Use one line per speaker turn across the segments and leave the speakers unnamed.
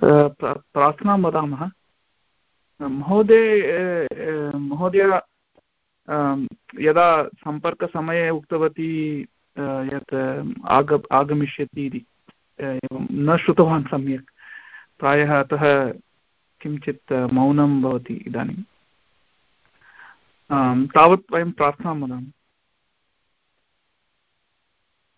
प्रार्थनां वदामः। महोदय महोदय यदा सम्पर्कसमये उक्तवती यत् आग, आगमिष्यति इति एवं न श्रुतवान् सम्यक्, प्रायः अतः किञ्चित् मौनं भवति इदानीं। तावत् वयं प्रार्थनां वदामः।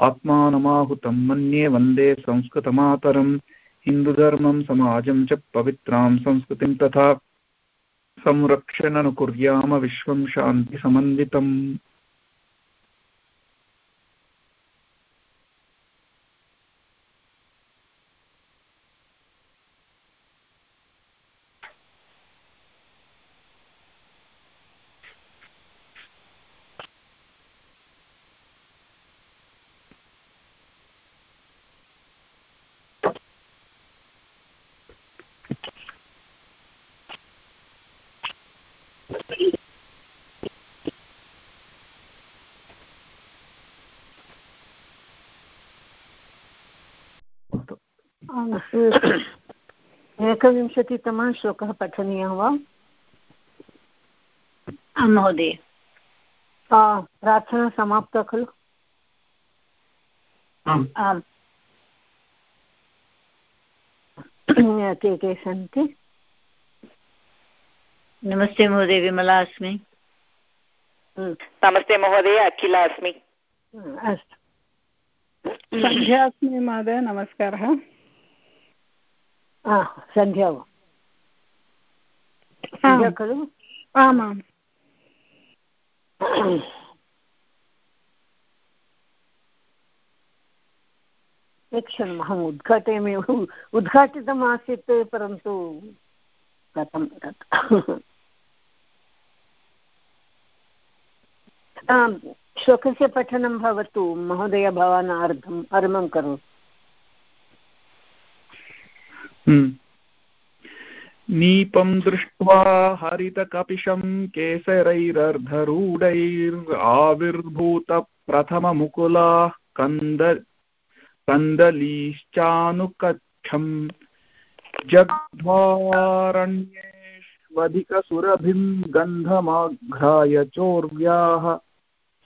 आत्मानमाहुतं मन्ये वंदे संस्कृतमातरम् हिन्दुधर्मं समाजं च पवित्रां संस्कृतिं तथा संरक्षणनुकुर्याम विश्वं शान्तिसमन्वितम्।
एकविंशतितमः श्लोकः पठनीयः वा?
आं महोदय।
प्रार्थना समाप्ता खलु?
आम्।
के के सन्ति?
नमस्ते महोदय विमला अस्मि।
नमस्ते महोदय अखिला अस्मि।
अस्तु।
सन्ध्या अस्मि महोदय नमस्कारः।
सन्ध्या खलु
आमाम्.
क्षणम् अहम् उद्घाटयामि. उद्घाटितम् आसीत् परन्तु कथं तत्? श्लोकस्य पठनं भवतु महोदय भवान् अर्धम् अर्मं करोतु।
नीपं दृष्ट्वा हरितकपिशं केसरैरर्धरूढैराविर्भूतप्रथममुकुलाः कन्द कन्दलीश्चानुकच्छम् जग्ध्वारण्येष्वधिकसुरभिं गन्धमाघ्राय चोर्व्याः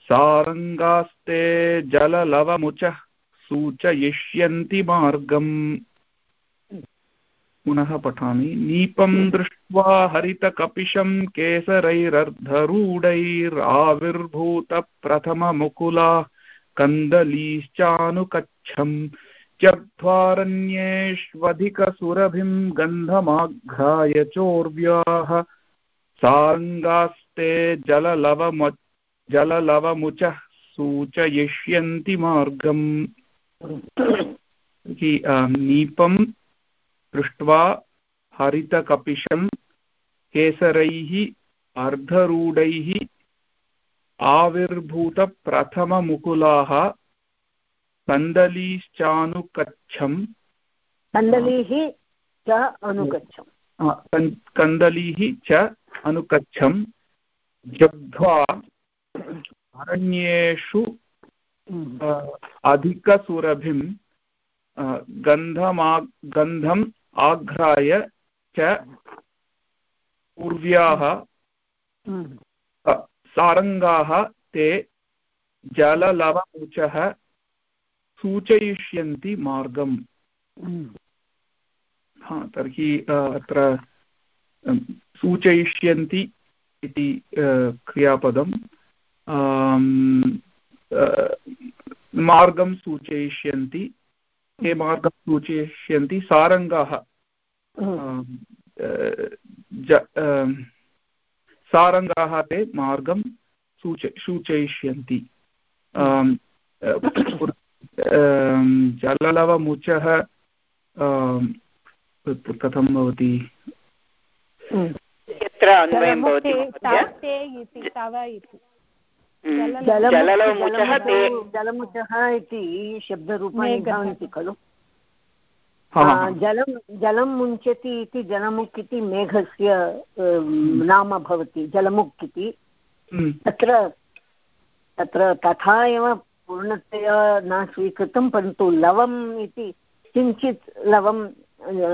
सारङ्गास्ते जललवमुचः सूचयिष्यन्ति मार्गम्। पुनः पठामि। नीपं दृष्ट्वा हरितकपिशं केसरैरर्धरूढैराविर्भूतप्रथममुकुलाः कन्दलीश्चानुकच्छम् जग्ध्वारण्येष्वधिकसुरभिं गन्धमाघ्राय चोर्व्याः साङ्गास्ते जललवम जललवमुचः सूचयिष्यन्ति मार्गम्। नीपं दृष्ट्वा हरितकपिशं केसरैः अर्धरूढैः आविर्भूतप्रथममुकुलाः कन्दलीश्चानुकच्छम्
कन्दलीः च अनुगच्छम्
कन्दलीः च अनुकच्छम् जग्ध्वा अरण्येषु अधिकसुरभिं गन्धमा गन्धम् आघ्राय च पूर्व्याः सारङ्गाः ते जललवमुचः सूचयिष्यन्ति मार्गम्। हा तर्हि अत्र सूचयिष्यन्ति इति क्रियापदं मार्गं सूचयिष्यन्ति। ये मार्गं सूचयिष्यन्ति सारङ्गाः। सारङ्गाः ते मार्गं सूच सूचयिष्यन्ति। जललवमुचः कथं भवति?
कुत्र अन्वयं भवति
जलमुचः- जलमुचः इति शब्दरूपाणि। भवन्ति खलु? जलं जलं मुञ्चति इति जलमुक् इति मेघस्य नाम भवति जलमुक् इति।
हम्म,
तत्र तत्र तथा एव पूर्णतया न स्वीकृतं परन्तु लवम् इति किञ्चित् लवं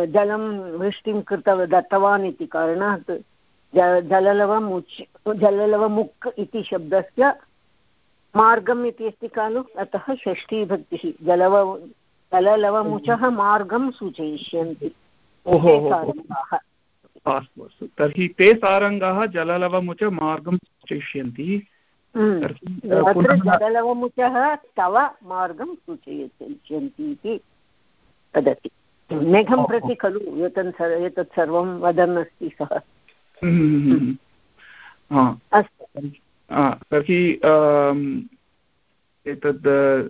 जलं वृष्टिं कृतव दत्तवान् इति कारणात् जललवमुच् जललवमुक् इति शब्दस्य मार्गम् इति अस्ति खलु? अतः षष्ठीभक्तिः। जलव जललवमुचः मार्गं सूचयिष्यन्ति।
अस्तु तर्हि ते सारङ्गाः जललवमुच मार्गं सूचयिष्यन्ति।
हम्म। अत्र जललवमुचः तव मार्गं सूचयिष्यन्ति इति वदति। मेघं। प्रति खलु? एतत् एतत् सर्वं वदन् अस्ति सः।
हम्म, हम्म, हम्म, हा। आ, तर्हि आम्, एतद् अ,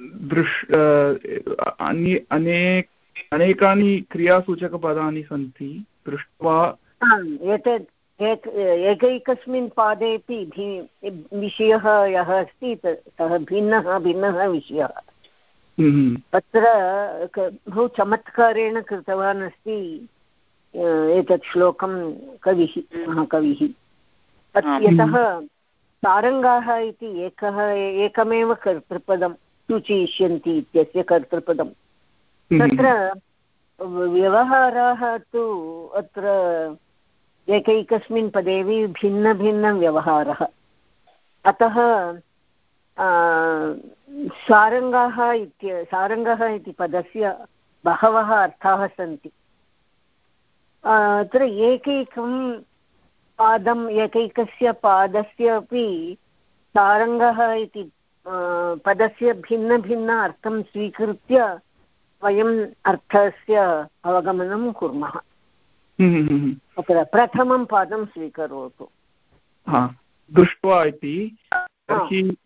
दृश् अ, अन्ये अनेक अनेकानि क्रियासूचकपदानि सन्ति दृष्ट्वा
एतत् एकैकस्मिन् पादेपि विषयः यः अस्ति सः भिन्नः भिन्नः विषयः। क- बहु चमत्कारेण कृतवान् अस्ति अ, एतत् श्लोकं कविः महाकविः. यतः सारङ्गाः इति एकः एकमेव कर्तृपदं सूचयिष्यन्ति इत्यस्य कर्तृपदं।
हम्म,
तत्र व्यवहाराः तु अत्र एकैकस्मिन् पदेवि भिन्नभिन्नव्यवहारः। अतः सारङ्गाः इत्य सारङ्गः इति पदस्य बहवः अर्थाः सन्ति। अत्र एकैकं पादम् एकैकस्य पादस्य अपि सारङ्गः इति पदस्य भिन्नभिन्न अर्थं स्वीकृत्य वयम् अर्थस्य अवगमनं कुर्मः।
हम्म, हम्म, हम्म,
अत्र प्रथमं पादं स्वीकरोतु।
दृष्ट्वा इति। तर्हि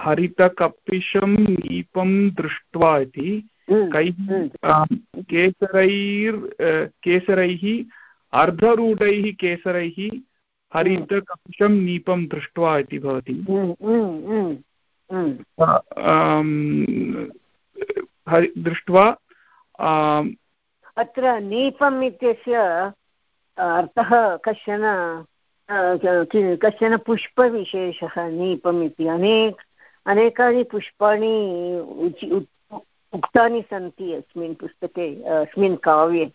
हरितकपिशं नीपं दृष्ट्वा इति।
हम्म,
कैः
हम्म।
केसरैर् केसरैः अर्धरूढैः केसरैः हरितकपिशं नीपं दृष्ट्वा इति भवति
हम्म, हम्म, हम्म, हम्म।
हरि दृष्ट्वा
अत्र नीपम् इत्यस्य अर्थः कश्चन कश्चन पुष्पविशेषः नीपम् इति अनेक अनेकानि पुष्पाणि उक्तानि सन्ति अस्मिन् पुस्तके अस्मिन् काव्ये।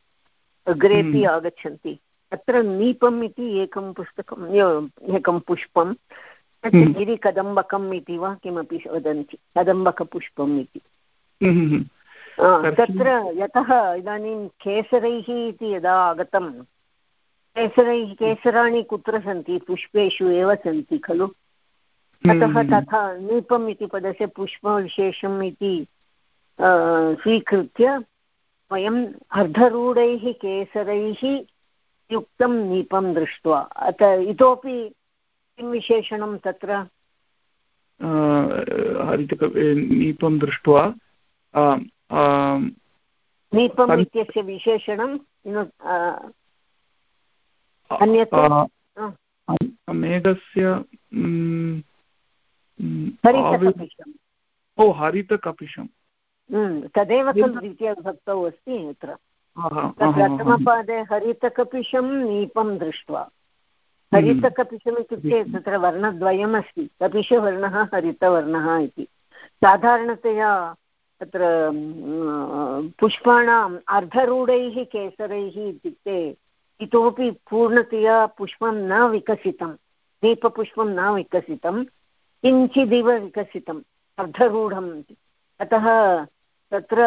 अग्रेपि
हम्म।
आगच्छन्ति। अत्र नीपम् इति एकं पुस्तकं य- एकं पुष्पं तत्
हम्म।
गिरिकदम्बकम् इति वा किमपि वदन्ति। कदम्बकपुष्पम् इति।
हम्म,
तत्र यतः इदानीं केसरैः इति यदा आगतं केसरैः केसराणि कुत्र सन्ति? पुष्पेषु एव सन्ति खलु? अतः तथा नीपम् इति पदस्य पुष्पविशेषम् इति स्वीकृत्य वयम् अर्धरूढैः केसरैः युक्तं नीपं दृष्ट्वा। अत इतोपि किं विशेषणं तत्र?
हरितक नीपं दृष्ट्वा
नीपम् इत्यस्य विशेषणं नु- आ, अन्यत्
आ,
आ,
आ, मेघस्य ओ हरितकपिशम्।
तदेव खलु द्वितीयविभक्तौ अस्ति अत्र तत्र। प्रथमपादे हरितकपिशं नीपं दृष्ट्वा। हरितकपिशम् इत्युक्ते तत्र वर्णद्वयम् अस्ति कपिशवर्णः हरितवर्णः इति। साधारणतया तत्र पुष्पाणाम् अर्धरूढैः केसरैः इत्युक्ते इतोपि पूर्णतया पुष्पं न विकसितं दीपपुष्पं न विकसितं किञ्चिदिव विकसितम् अर्धरूढम् इति। अतः तत्र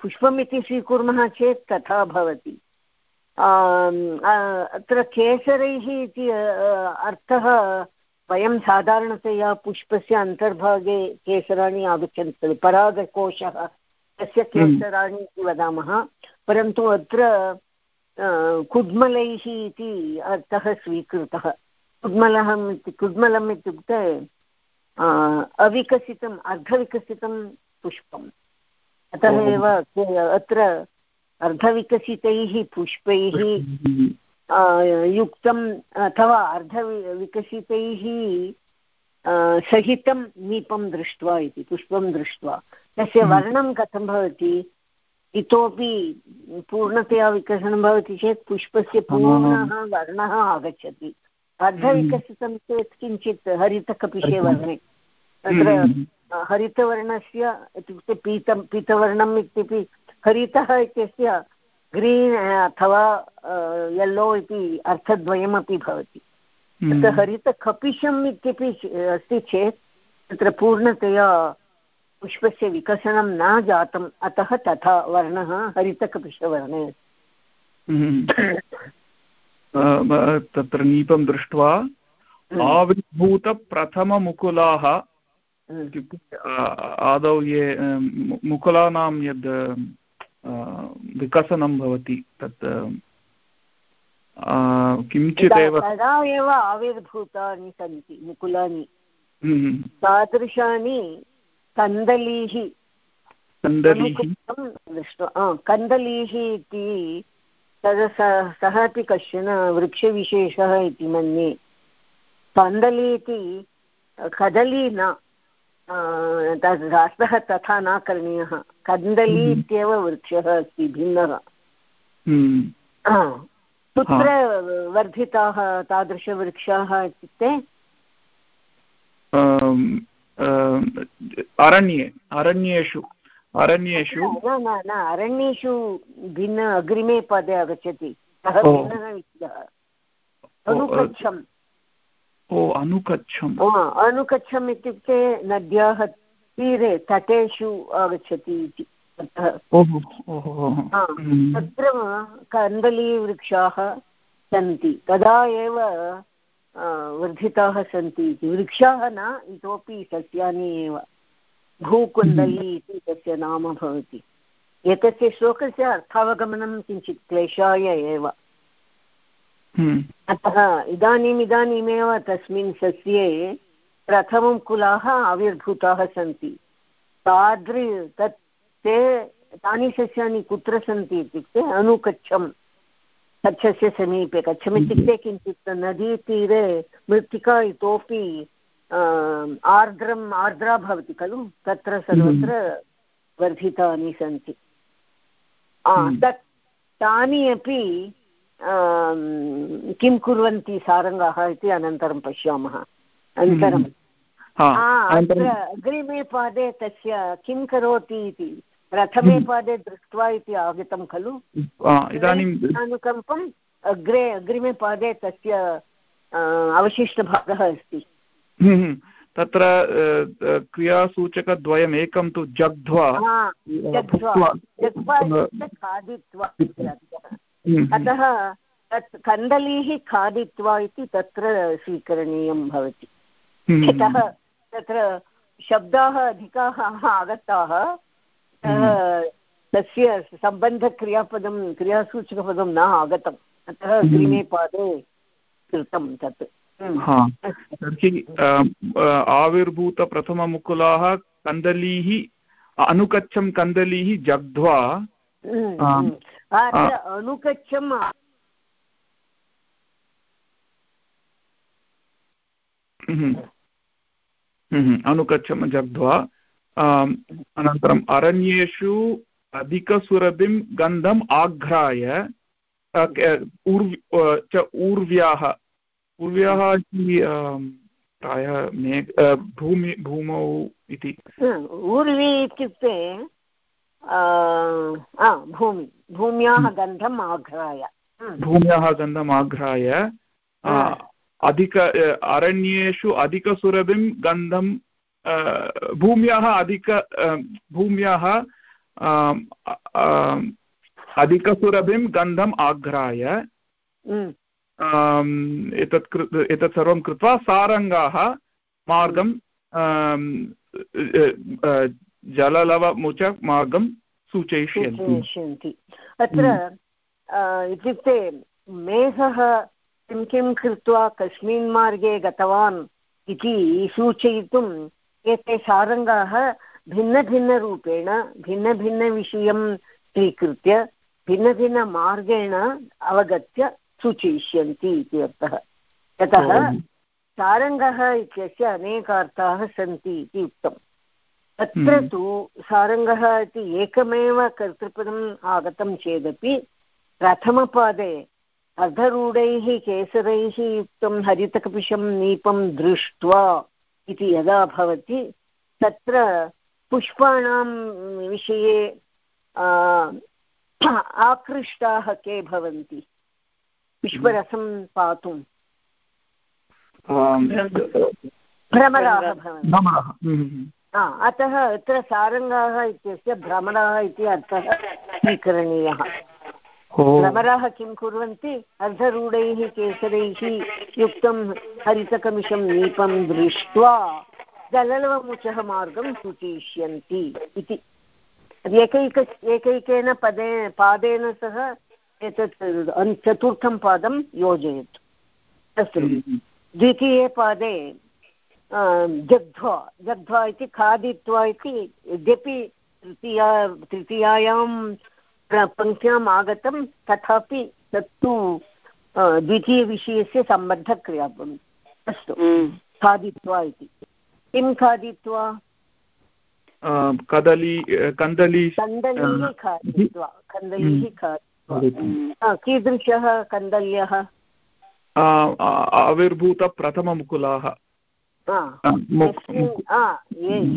पुष्पमिति स्वीकुर्मः चेत् तथा भवति। अत्र केसरैः इति अर्थः वयं साधारणतया पुष्पस्य अन्तर्भागे केसराणि आगच्छन्ति खलु। परागकोशः तस्य केसराणि इति वदामः। परन्तु अत्र अ, कुड्मलैः इति अर्थः स्वीकृतः। कुड्मलः इति कुड्मलम् इत्युक्ते अविकसितम् अर्धविकसितं पुष्पम्। अतः। एव अत्र अर्धविकसितैः पुष्पैः युक्तम् अथवा अर्धविकसितैः सहितं नीपं दृष्ट्वा इति पुष्पं दृष्ट्वा। तस्य
हम्म।
वर्णं कथं भवति? इतोपि पूर्णतया विकसनं भवति चेत् पुष्पस्य पूर्णः वर्णः आगच्छति। अर्धविकसितं चेत् किञ्चित् हरितकपिशे वर्णे। तत्र
हम्म।
हरितवर्णस्य इत्युक्ते पीतं पीतवर्णम् इत्यपि हरितः इत्यस्य ग्रीन् अथवा येल्लो इति अर्थद्वयमपि भवति। तत्र हरितकपिशम् इत्यपि अस्ति चेत् तत्र पूर्णतया पुष्पस्य विकसनं न जातम् अतः तथा वर्णः हरितकपिशवर्णे
अ, तत्र नीपं दृष्ट्वा आविर्भूतप्रथममुकुलाः इत्युक्ते आदौ ये मुकुलानां यद् विकसनं भवति तत् किञ्चिदेव
तदा एव आविर्भूतानि सन्ति मुकुलानि।
हम्म,
तादृशानि कन्दलीः दृष्ट्वा कन्दलीः इति तद् सः अपि कश्चन वृक्षविशेषः इति मन्ये। कन्दली इति कदली न। रासः तथा न करणीयः। कन्दली
हम्म।
इत्येव वृक्षः अस्ति भिन्नः।
हम्म,
कुत्र वर्धिताः तादृशवृक्षाः इत्युक्ते?
अरण्ये अरण्येषु अरण्येषु।
न न न अरण्येषु भिन्न अग्रिमे पदे आगच्छति। सः भिन्नः विषयः।
ओ अनुकच्छम्
अनुकच्छम् इत्युक्ते नद्याः तीरे तटेषु आगच्छति इति
हम्म,
तत्र कन्दलीवृक्षाः सन्ति। तदा एव वर्धिताः सन्ति इति। वृक्षाः न इतोपि सस्यानि एव। भूकुन्दली इति तस्य नाम भवति। एतस्य श्लोकस्य अर्थावगमनं किञ्चित् क्लेशाय एव।
हम्म,
अतः इदानीम् इदानीमेव तस्मिन् सस्ये प्रथमं कुलाः आविर्भूताः सन्ति। तादृ तत् ते तानि सस्यानि कुत्र सन्ति इत्युक्ते अनुकच्छं कच्छस्य समीपे कच्छम् इत्युक्ते किञ्चित् नदीतीरे मृत्तिका इतोपि आम्, आर्द्रम् आर्द्रा भवति खलु? तत्र सर्वत्र वर्धितानि सन्ति। आ,
हम्म।
तत् तानि अपि आम्, किं कुर्वन्ति सारङ्गाः इति अनन्तरं पश्यामः। अनन्तरं
हा अनन्तरं
अग्रिमे पादे तस्य किं करोति इति प्रथमे
हम्म।
पादे दृष्ट्वा इति आगतं खलु। अनुकम्पम् अग्रे अग्रिमे पादे तस्य अवशिष्टभागः अस्ति।
हम्म, हम्म, तत्र क्रियासूचकद्वयम् एकं तु जग्ध्वा
खादित्वा।
हम्म,
अतः तत् कन्दलीः खादित्वा इति तत्र स्वीकरणीयं भवति।
हम्म,
यतः तत्र शब्दाः अधिकाः आगताः। तस्य सम्बन्धक्रियापदं क्रियासूचकपदं न आगतम्। अतः अग्रिमे पादे कृतं तत्। हम्म।
तर्हि आविर्भूतप्रथममुकुलाः कन्दलीः अनुकच्छं कन्दलीः जग्ध्वा
हम्म,
आम्।
हम्म। अत्र अनुकच्छम्
हम्म, हम्म, जग्ध्वा। अनन्तरम् अरण्येषु अधिकसुरभिं गन्धम् आघ्राय अ, च ऊर्व्याः। ऊर्व्याः इति प्रायः मेघ भूमि भूमौ इति।
ऊर्वी इत्युक्ते भूमि भूम्याः गन्धम् आघ्राय हम्म।
भूम्याः गन्धम् आघ्राय। अधिक अरण्येषु अधिकसुरभिं गन्धं भूम्याः अधिक भूम्याः अधिकसुरभिं गन्धम् आघ्राय
हम्म।
एतत् कृ एतत् सर्वं कृत्वा सारङ्गाः मार्गं आम्, अ, अ, जललवमुच मार्गं सूचयिष्यन्ति
अत्र इत्युक्ते मेघः किं किं कृत्वा कस्मिन् मार्गे गतवान् इति सूचयितुम् एते सारङ्गाः भिन्नभिन्नरूपेण भिन्नभिन्नविषयं स्वीकृत्य भिन्नभिन्नमार्गेण अवगत्य सूचयिष्यन्ति इति अर्थः यतः सारङ्गः इत्यस्य अनेकार्थाः सन्ति इति उक्तम् अत्र
हम्म।
तु सारङ्गः इति एकमेव कर्तृपदम् आगतं चेदपि प्रथमपादे अर्धरूढैः केसरैः युक्तं हरितकपिशं नीपं दृष्ट्वा इति यदा भवति तत्र पुष्पाणां विषये आ, आकृष्टाः के भवन्ति? पुष्परसं पातुं भ्रमराः। भवन्ति। अतः अत्र सारङ्गाः इत्यस्य भ्रमराः इति अर्थः स्वीकरणीयः। भ्रमराः किं कुर्वन्ति? अर्धरूढैः केसरैः युक्तं हरितकमिशं नीपं दृष्ट्वा जललवमुचः मार्गं सूचयिष्यन्ति इति। एकैक एकैकेन पदे पादेन सह एतत् चतुर्थं पादं योजयतु। अस्तु।
हम्म,
द्वितीये पादे जग्ध्वा जग्ध्वा इति खादित्वा इति यद्यपि तृतीया तृतीयायां पङ्क्त्याम् आगतं तथापि तत्तु द्वितीयविषयस्य सम्बद्धक्रिया भवति अस्तु खादित्वा इति। किं खादित्वा?
कदली कन्दली।
कन्दलीः खादित्वा कन्दलीः खादित्वा। कीदृशः कन्दल्यः?
आविर्भूतप्रथममुकुलाः।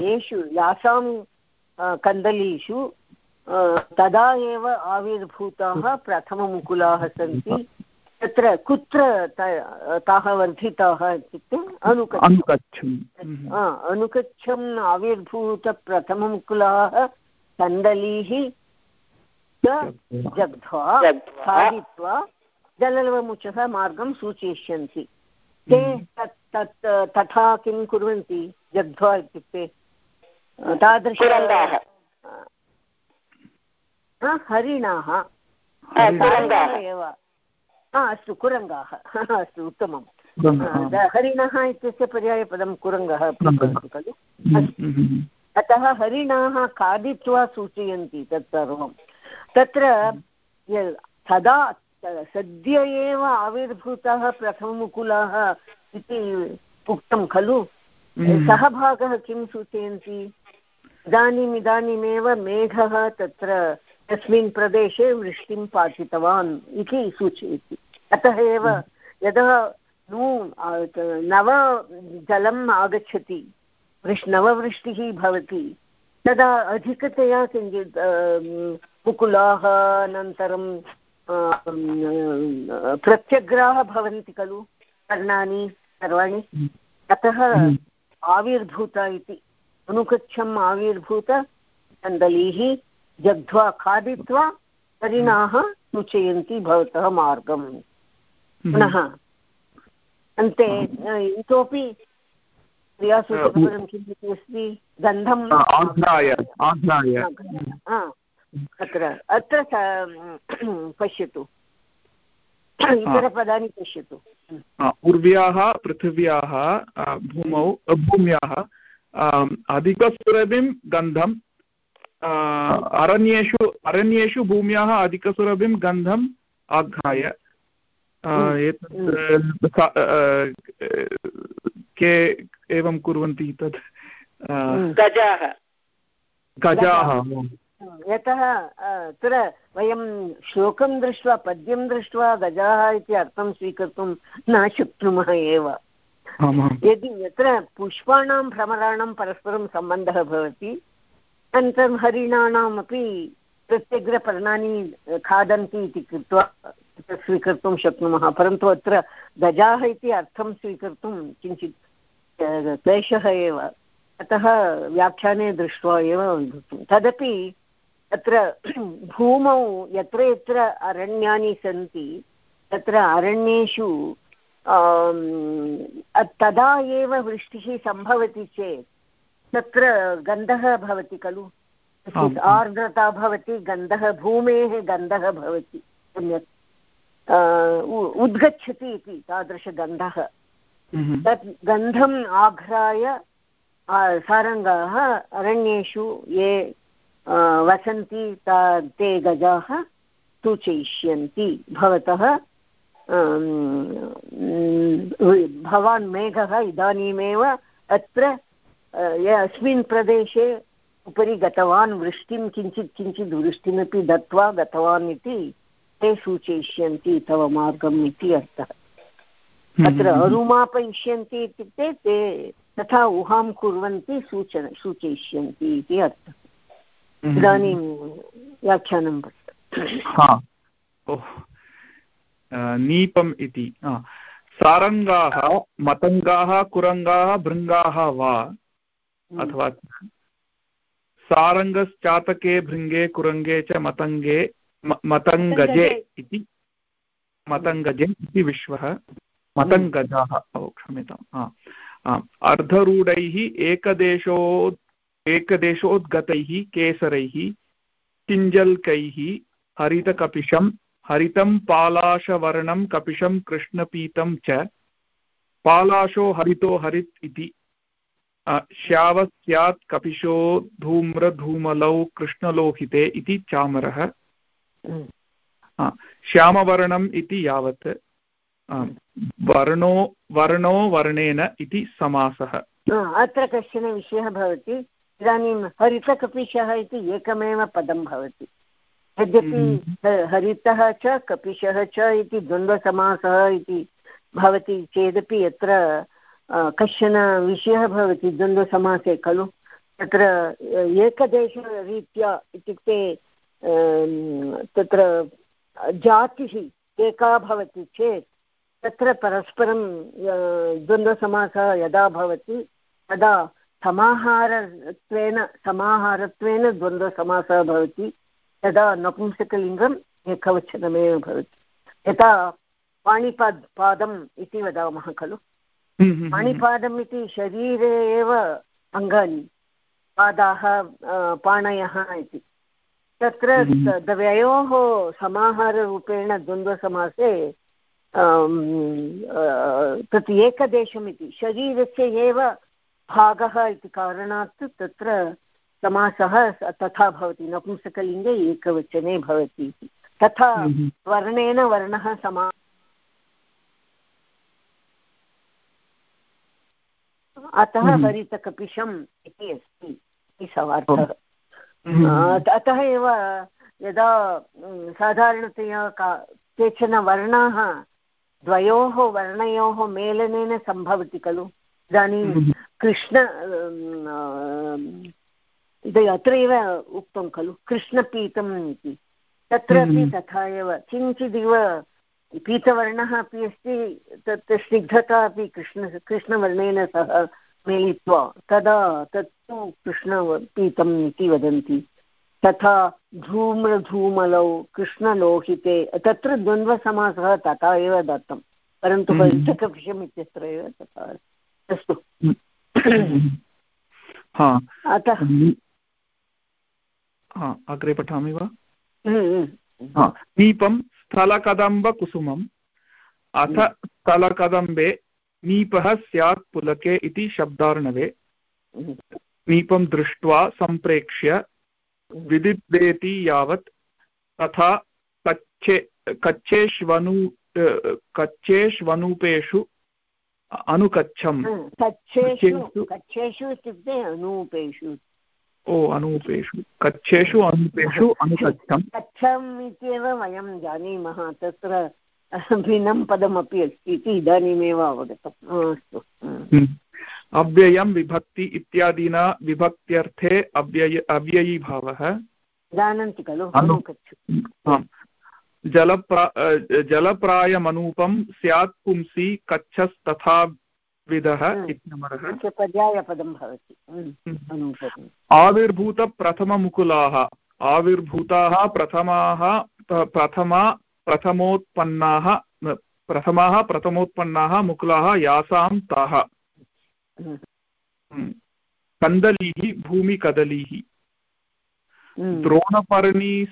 येषु यासां आ, कन्दलीषु तदा एव आविर्भूताः प्रथममुकुलाः सन्ति तत्र कुत्र त- वर्धिताः इत्युक्ते अनुकच्छ।
अनुगच्छन् हम्म,
आ, अनुकच्छम् आविर्भूतप्रथममुकुलाः कन्दलीः जग्ध्वा। खादित्वा जललवमुचः मार्गं सूचयिष्यन्ति। ते तत् तत् तथा किं कुर्वन्ति जग्ध्वा इत्युक्ते तादृश हा, हरिणाः। एव। अस्तु कुरङ्गाः अस्तु उत्तमं हरिणः इत्यस्य पर्यायपदं कुरङ्गः खलु।
हम्म, हम्म,
अतः हरिणाः खादित्वा सूचयन्ति तत् सर्वं। तत्र य- तदा त- सद्य एव आविर्भूताः प्रथममुकुलाः इति उक्तं खलु?
हम्म।
सः भागः किं सूचयन्ति? इदानीम् इदानीमेव मेघः तत्र तस्मिन् प्रदेशे वृष्टिं पातितवान् इति सूचयति। अतः एव यदा नू नव जलम् आगच्छति वृष् नववृष्टिः भवति तदा अधिकतया किञ्चित् मुकुलाः अनन्तरं प्रत्यग्राः भवन्ति खलु पर्णानि सर्वाणि। अतः
हम्म।
आविर्भूता इति। अनुकच्छम् आविर्भूत कन्दलीः जग्ध्वा खादित्वा हरिणाः सूचयन्ति भवतः मार्गम्।
हम्म।
पुनः अन्ते इतोपि क्रियासूत्रपदं किमिति अस्ति? गन्धम् अत्र अत्र पश्यतु। इतरपदानि पश्यतु।
उर्व्याः पृथिव्याः भूमौ भूम्याः अधिकसुरभिं गन्धम् अरण्येषु अरण्येषु भूम्याः अधिकसुरभिं गन्धम् आघ्राय। एतत् के एवं कुर्वन्ति तत्।
गजाः।
गजाः
यतः अत्र वयं श्लोकं दृष्ट्वा पद्यं दृष्ट्वा गजाः इति अर्थं स्वीकर्तुं न शक्नुमः एव। यदि यत्र पुष्पाणां भ्रमराणां परस्परं सम्बन्धः भवति अनन्तरं हरिणानामपि प्रत्यग्रपर्णानि खादन्ति इति कृत्वा स्वीकर्तुं शक्नुमः परन्तु अत्र गजाः इति अर्थं स्वीकर्तुं किञ्चित् क्लेशः एव। अतः व्याख्याने दृष्ट्वा एव तदपि तत्र भूमौ यत्र यत्र अरण्यानि सन्ति तत्र अरण्येषु तदा एव वृष्टिः सम्भवति चेत् तत्र गन्धः भवति खलु। आर्द्रता भवति गन्धः भूमेः गन्धः भवति सम्यक्। उद्गच्छति इति तादृशगन्धः।
हम्म।
तत् गन्धम् आघ्राय सारङ्गाः अरण्येषु ये वसन्ति ता- ते गजाः सूचयिष्यन्ति। भवतः भवान् मेघः इदानीमेव अत्र अस्मिन् प्रदेशे उपरि गतवान् वृष्टिं किञ्चित् किञ्चित् वृष्टिमपि दत्त्वा गतवान् इति ते सूचयिष्यन्ति तव मार्गम् इति अर्थः। अत्र अनुमापयिष्यन्ति इत्युक्ते ते तथा ऊहां कुर्वन्ति सूचन सूचयिष्यन्ति इति अर्थः। इदानीं व्याख्यानं
नीपम् इति सारङ्गाः मतङ्गाः कुरङ्गाः भृङ्गाः वा अथवा सारङ्गश्चातके भृङ्गे कुरङ्गे च मतङ्गे मतङ्गजे इति मतङ्गजे इति विश्वः मतङ्गजाः क्षम्यताम् अर्धरूढैः एकदेशो एकदेशोद्गतैः केसरैः किञ्जल्कैः हरितकपिशं हरितं पालाशवर्णं कपिशं कृष्णपीतं च पालाशो हरितो हरित् इति श्याव स्यात् कपिशो धूम्रधूमलौ कृष्णलोहिते इति चामरः। श्यामवर्णम् इति यावत् वर्णो वर्णो वर्णेन इति समासः।
अत्र कश्चन विषयः भवति। इदानीं हरितकपिशः इति एकमेव पदं भवति यद्यपि हम्म। हरितः च कपिशः च इति द्वन्द्वसमासः इति भवति चेदपि यत्र कश्चन विषयः भवति द्वन्द्वसमासे खलु तत्र एकदेशरीत्या इत्युक्ते तत्र जातिः एका भवति चेत् तत्र परस्परं द्वन्द्वसमासः यदा भवति तदा समाहारत्वेन समाहारत्वेन द्वन्द्वसमासः भवति तदा नपुंसकलिङ्गम् एकवचनमेव भवति। यथा पाणिपाद् पादम् इति वदामः खलु। हम्म, हम्म, हम्म। पाणिपादम् इति शरीरे एव अङ्गानि पादाः पाणयः इति। तत्र द्वयोः समाहाररूपेण द्वन्द्वसमासे तत् एकदेशम् इति शरीरस्य एव भागः इति कारणात् तत्र समासः तथा भवति नपुंसकलिङ्गे एकवचने भवति इति। तथा वर्णेन वर्णः समा अतः हरितकपिशम् इति अस्ति सवार्थः। अतः एव यदा साधारणतया का केचन वर्णाः द्वयोः वर्णयोः मेलनेन सम्भवति खलु? इदानीं कृष्ण अत्रैव उक्तं खलु कृष्णपीतम् इति। तत्रापि तथा एव। किञ्चिदिव पीतवर्णः अपि अस्ति तत् स्निग्धता अपि कृष्ण कृष्णवर्णेन सह मिलित्वा तदा तत्तु कृष्णपीतम् इति वदन्ति। तथा धूम्रधूमलौ कृष्णलोहिते तत्र द्वन्द्वसमासः तथा एव दत्तं। परन्तु हम्म। इत्यत्र एव तथा अस्तु।
अतः अग्रे पठामि वा? हम्म, हम्म। दीपं स्थलकदम्बकुसुमम्। अथ स्थलकदम्बे नीपः स्यात् पुलके इति शब्दार्णवे। नीपं दृष्ट्वा सम्प्रेक्ष्य विदिद्वेति यावत् तथा कच्छे कच्छेष्वनु कच्छेष्वनूपेषु अनुकच्छम्
कच्छेषु इत्युक्ते अनूपेषु।
ओ अनूपेषु। कच्छेषु अनूपेषु अनुकच्छम्।
कच्छम् इत्येव वयं जानीमः। तत्र भिन्नं पदमपि अस्ति इति इदानीमेव अवगतम्। अस्तु।
हम्म। अव्ययं विभक्ति इत्यादिना विभक्त्यर्थे अव्यय अव्ययीभावः।
जानन्ति खलु?
जलप्रा जलप्रायमनूपं स्यात् पुंसि कच्छस्तथा विधः
हम्म। पर्यायपदं भवति।
आविर्भूतप्रथममुकुलाः आविर्भूताः प्रथमाः प्रथमा प्रथमोत्पन्नाः प्रथमाः प्रथमोत्पन्नाः मुकुलाः यासां ताः। कन्दलीः भूमिकदलीः द्रोणपर्णी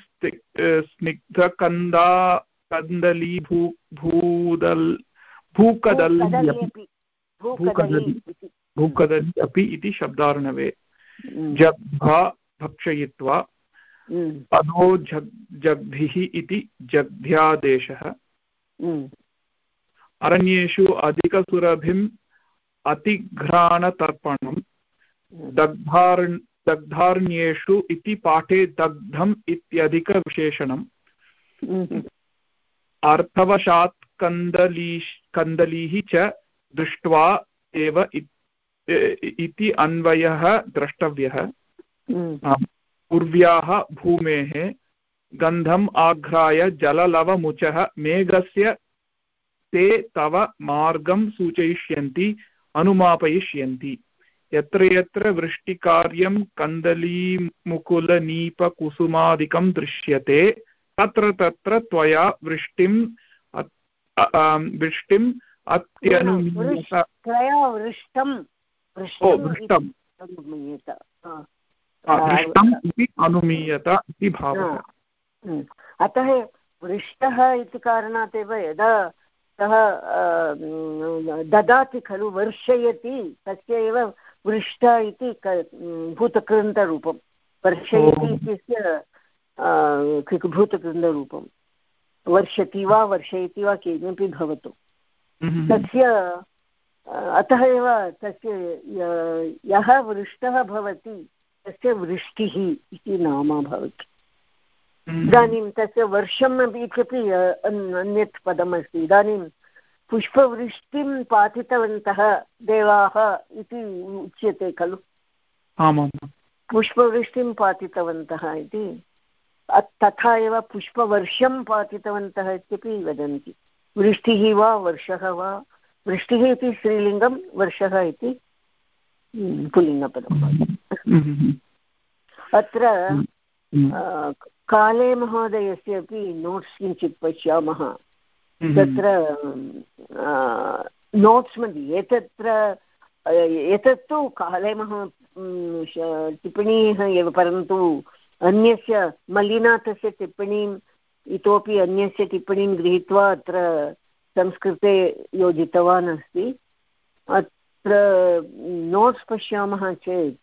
स्निग्धकन्दा कन्दली भू भूदल् भूकदल् भूकदली अपि। इति। शब्दार्णवे। जग्भा भक्षयित्वा। अधो जग् जग्धिः इति जग्ध्यादेशः।
हम्म,
अरण्येषु अधिकसुरभिम् अतिघ्राणतर्पणं दग्धार् दग्धारण्येषु इति पाठे दग्धम् इत्यधिकविशेषणम्। अर्थवशात् कन्दली कन्दलीः च दृष्ट्वा एव इति अन्वयः द्रष्टव्यः।
हम्म,
पूर्व्याः भूमेः गन्धम् आघ्राय जललवमुचः मेघस्य ते तव मार्गं सूचयिष्यन्ति अनुमापयिष्यन्ति। यत्र यत्र वृष्टिकार्यं कन्दलीमुकुलनीपकुसुमादिकं दृश्यते तत्र तत्र त्वया वृष्टिम् वृष्टिम् अत्यनुमीयत।
इति अनुमीयत।
इति भावः.
अतः वृष्टः इति कारणात् एव यदा सः ददाति खलु वर्षयति तस्य एव वृष्ट इति भूतकृन्तरूपं वर्षयति. इत्यस्य भूतकृन्तरूपं वर्षति वा वर्षयति वा किमपि भवतु
हम्म।
तस्य अतः एव तस्य यः वृष्टः भवति तस्य वृष्टिः इति नाम भवति
हम्म।
इदानीं तस्य वर्षम् अपि इत्यपि अन्यत् पदमस्ति इदानीं पुष्पवृष्टिं पातितवन्तः देवाः इति उच्यते खलु पुष्पवृष्टिं पातितवन्तः इति तथा एव पुष्पवर्षं पातितवन्तः इत्यपि वदन्ति वृष्टिः वा वर्षः वा वृष्टिः इति स्त्रीलिङ्गं वर्षः इति हम्म। अत्र। काले महोदयस्य अपि नोट्स् किञ्चित् पश्यामः। तत्र नोट्स् मध्ये एतत्र एतत्तु काले महो म्, श- टिप्पणीः एव परन्तु अन्यस्य मल्लिनाथस्य टिप्पणीम् इतोपि अन्यस्य टिप्पणीं गृहीत्वा अत्र संस्कृते योजितवान् अस्ति। अत्र नोट्स् पश्यामः चेत्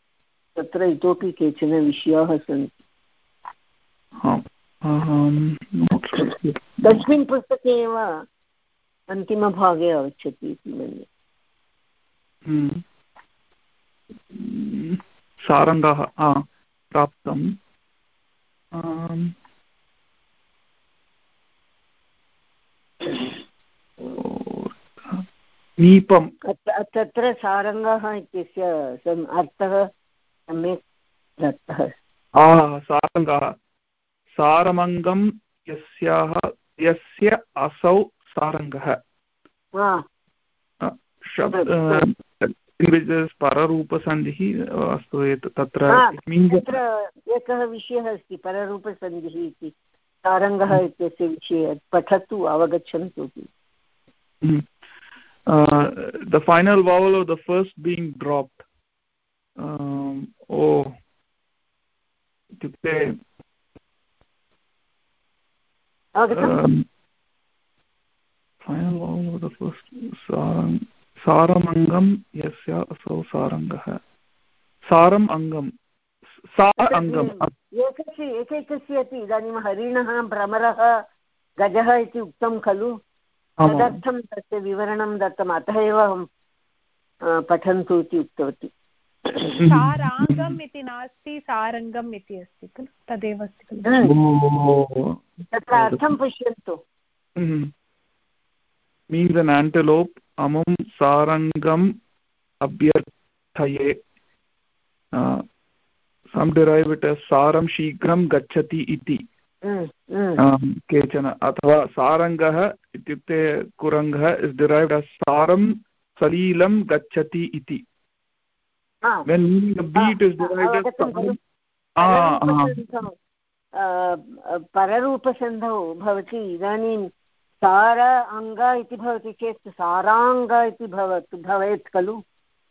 तत्र इतोपि केचन विषयाः सन्ति। तस्मिन् पुस्तके एव अन्तिमभागे आगच्छति इति मन्ये।
हम्म। सारङ्गः आ, प्राप्तम्। आम्।
तत्र सारङ्गः इत्यस्य अर्थः सम्यक् दत्तः।
सारङ्गः। सारमङ्गं यस्याः यस्य असौ सारङ्गः।
हा
शब्द पररूपसन्धिः अस्तु तत्र
एकः विषयः अस्ति पररूपसन्धिः इति। सारङ्गः इत्यस्य विषये पठतु अवगच्छन्तु
final vowel of the first being dropped. Um, oh, इत्युक्ते
अवगतम्
final vowel of the first सारं सारमङ्गं यस्य असौ सारङ्गः सारम् अङ्गं सा अङ्गम्
एकस्य एकैकस्य अपि इदानीं हरिणः भ्रमरः गजः इति उक्तं खलु तदर्थं तस्य विवरणं दत्तम् अतः एव अहं पठन्तु इति उक्तवती
हम्म। सारांगम् इति नास्ति सारङ्गम् इति अस्ति खलु? तदेव अस्ति खलु?
तत्र अर्थं पश्यन्तु।
मीन्स् एन् आण्टलोप् अमुं सारङ्गम् अभ्यर्थये सम् डिरैव् इट् सारं शीघ्रं गच्छति
इति। हम्म,
हम्म। केचन अथवा सारङ्गः इत्युक्ते कुरङ्गः इस् डिरैव्ड् अस् सारं सलीलं गच्छति इति। When a beat is derived as.
पररूपसन्धौ, भवति इदानीं सार अङ्ग इति भवति चेत् साराङ्ग इति भवतु भवेत् खलु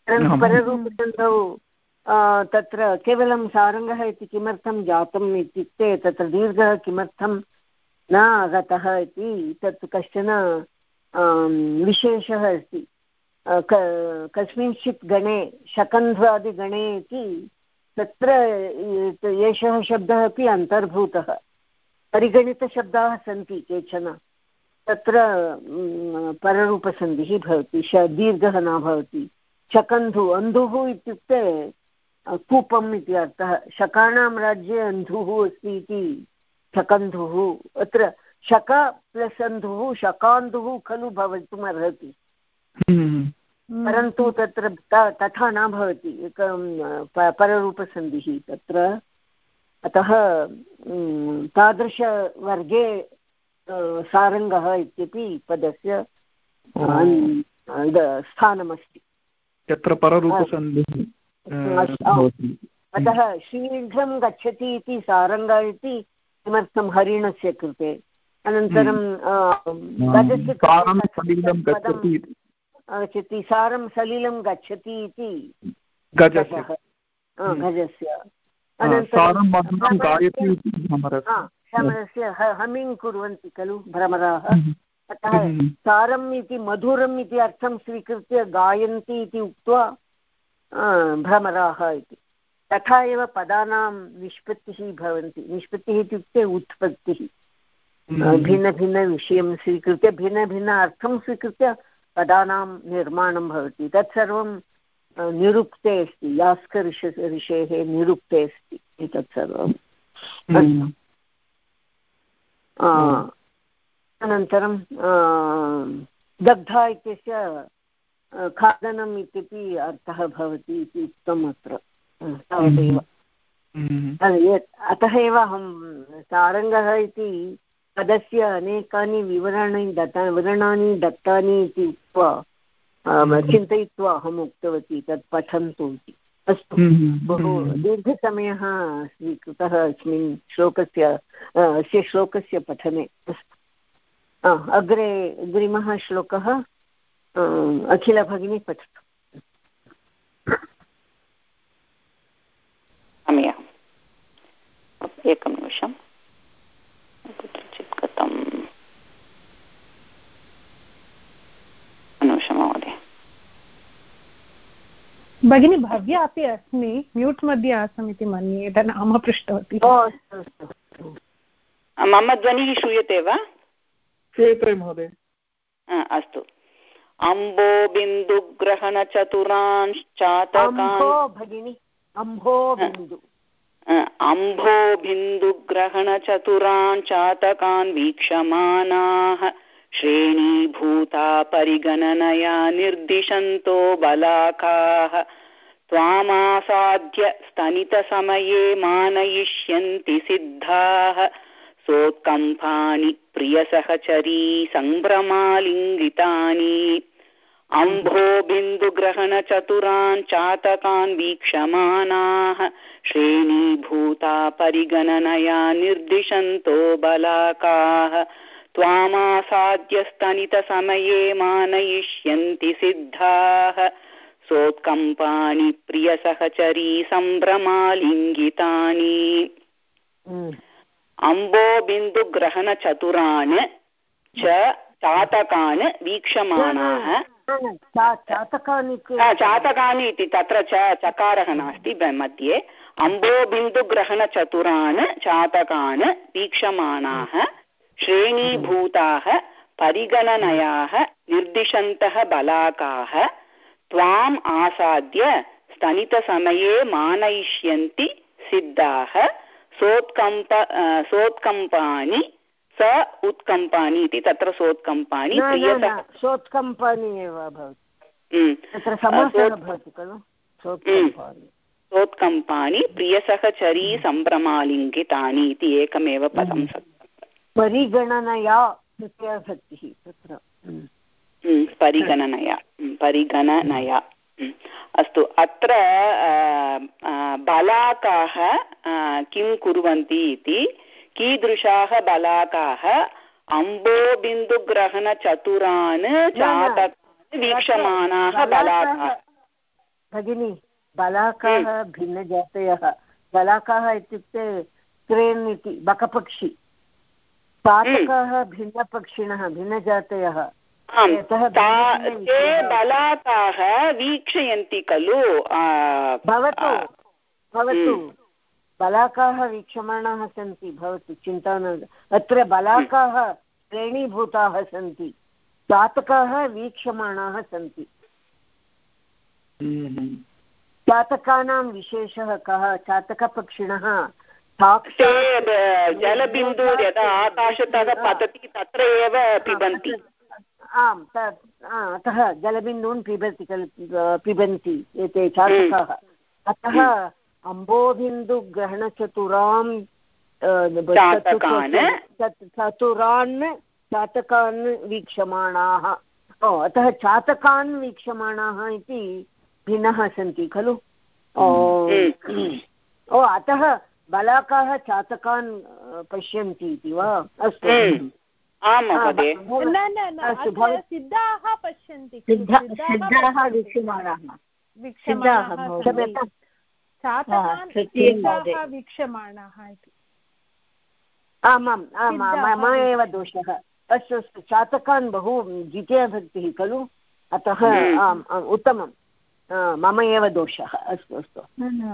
पररूपसन्धौ तत्र केवलं सारङ्गः इति किमर्थं जातम् इत्युक्ते तत्र दीर्घः किमर्थं न आगतः इति तत् कश्चन विशेषः अस्ति कस्मिंश्चित् गणे, शकन्ध्वादिगणे इति तत्र एषः शब्दः अपि अन्तर्भूतः। परिगणितशब्दाः सन्ति केचन। तत्र पररूपसन्धिः भवति, श, दीर्घः न भवति। शकन्धु, अन्धुः इत्युक्ते कूपम् इति अर्थः। शकानां राज्ये अन्धुः अस्ति इति शकन्धुः। अत्र शक प्लस् अन्धुः, शकान्धुः खलु भवितुम् अर्हति
हम्म।
परन्तु तत्र तथा न भवति एकं पररूपसन्धिः तत्र। अतः तादृशवर्गे सारङ्गः इत्यपि पदस्य स्थानमस्ति।
यत्र पररूपसन्धिः
अतः शीघ्रं गच्छति इति सारङ्ग इति किमर्थं हरिणस्य कृते? अनन्तरं गजस्य गच्छति सारं सलिलं गच्छति इति।
गजः।
गजस्य। भ्रमरस्य। हमिङ्ग् कुर्वन्ति खलु भ्रमराः। अतः सारम् इति मधुरम् इति अर्थं स्वीकृत्य गायन्ति इति उक्त्वा भ्रमराः इति। तथा एव पदानां निष्पत्तिः भवन्ति। निष्पत्तिः इत्युक्ते उत्पत्तिः। भिन्नभिन्नविषयं स्वीकृत्य भिन्नभिन्न अर्थं स्वीकृत्य पदानां निर्माणं भवति। तत्सर्वं निरुक्ते अस्ति। यास्कऋष ऋषेः निरुक्ते अस्ति एतत् सर्वम् अनन्तरं दग्धा इत्यस्य खादनम् इत्यपि अर्थः भवति इति उक्तम् अत्र। तावदेव। अतः एव अहं सारङ्गः इति पदस्य अनेकानि विवरणानि दत्ता विवरणानि दत्तानि इति उक्त्वा चिन्तयित्वा अहम् उक्तवती तत् पठन्तु इति। अस्तु। बहु दीर्घसमयः स्वीकृतः अस्मिन् श्लोकस्य अस्य श्लोकस्य पठने। अस्तु। अग्रे अग्रिमः श्लोकः अखिलभगिनी पठतु।
एकं निमिषं निमिषं महोदय।
भगिनी भव्या अपि अस्मि म्यूट् मध्ये आसम् इति मन्ये यदा नाम पृष्टवती।
मम ध्वनिः श्रूयते वा?
श्रूयते महोदय।
अस्तु। अम्बो बिन्दुग्रहणचतुरांश्चातकान्
भगिनि अम्भो बिन्दु।
अम्भो बिन्दुग्रहणचतुरान् चातकान् वीक्षमाणाः श्रेणीभूता परिगणनया निर्दिशन्तो बलाकाः त्वामासाद्य स्तनितसमये मानयिष्यन्ति सिद्धाः। सोत्कम्पानि प्रियसहचरी सम्भ्रमालिङ्गितानि अम्भो बिन्दुग्रहणचतुरान् चातकान् वीक्षमाणाः श्रेणीभूता परिगणनया निर्दिशन्तो बलाकाः त्वामासाद्यस्तनितसमये मानयिष्यन्ति सिद्धाः। सोत्कम्पानि प्रियसहचरी सम्भ्रमालिङ्गितानि। अम्बोबिन्दुग्रहणचतुरान् च चातकान् वीक्षमाणाः चातकानि इति तत्र च चकारः नास्ति मध्ये अम्बोबिन्दुग्रहणचतुरान् चातकान् वीक्षमाणाः श्रेणीभूताः परिगणनयाः निर्दिशन्तः बलाकाः त्वाम् आसाद्य स्तनितसमये मानयिष्यन्ति सिद्धाः सोत्कम्प सोत्कम्पानि स उत्कम्पानि इति तत्र सोत्कम्पानि
सोत्कम्पानि एव भवति। खलु?
सोत्कम्पानि प्रियसहचरी सम्भ्रमालिङ्गितानि इति एकमेव पदं
परिगणनया तृतीयाभक्तिः तत्र
परिगणनया परिगणनया अस्तु अत्र बलाकाः किं कुर्वन्ति इति कीदृशाः बलाकाः? अम्बोबिन्दुग्रहणचतुरान् चातकान् वीक्षमाणाः बलाकाः
भगिनि बलाकाः भिन्नजातयः। बलाकाः इत्युक्ते क्रेन् इति बकपक्षि। चातकाः भिन्नपक्षिणः भिन्नजातयः।
ते बलाकाः वीक्षयन्ति खलु।
भवतु भवतु। बलाकाः वीक्षमाणाः सन्ति भवतु चिन्ता न अत्र बलाकाः श्रेणीभूताः सन्ति जातकाः वीक्षमाणाः सन्ति। चातकानां विशेषः कः? चातकपक्षिणः
ते जलबिन्दु यदा आकाशतः पतति तत्र एव पिबन्ति।
आम् अतः जलबिन्दून् पिबति खलु पिबन्ति एते चातकाः अतः अम्बोबिन्दुग्रहणचतुरां चतुरान् चातकान् वीक्षमाणाः। ओ अतः चातकान् वीक्षमाणाः इति भिन्नः सन्ति खलु?
हम्म।
ओ अतः बलाकाः चातकान् पश्यन्ति इति वा? अस्तु।
हम्म। आं महोदय।
न न न सिद्धाः पश्यन्ति
सिद्धाः वीक्षमाणाः।
चातकान् वीक्षमाणाः इति।
आमाम् आमां मम एव दोषः। अस्तु अस्तु। चातकान् बहु द्वितीयभक्तिः खलु। अतः
हम्म।
आम् आम् उत्तमं मम एव दोषः अस्तु अस्तु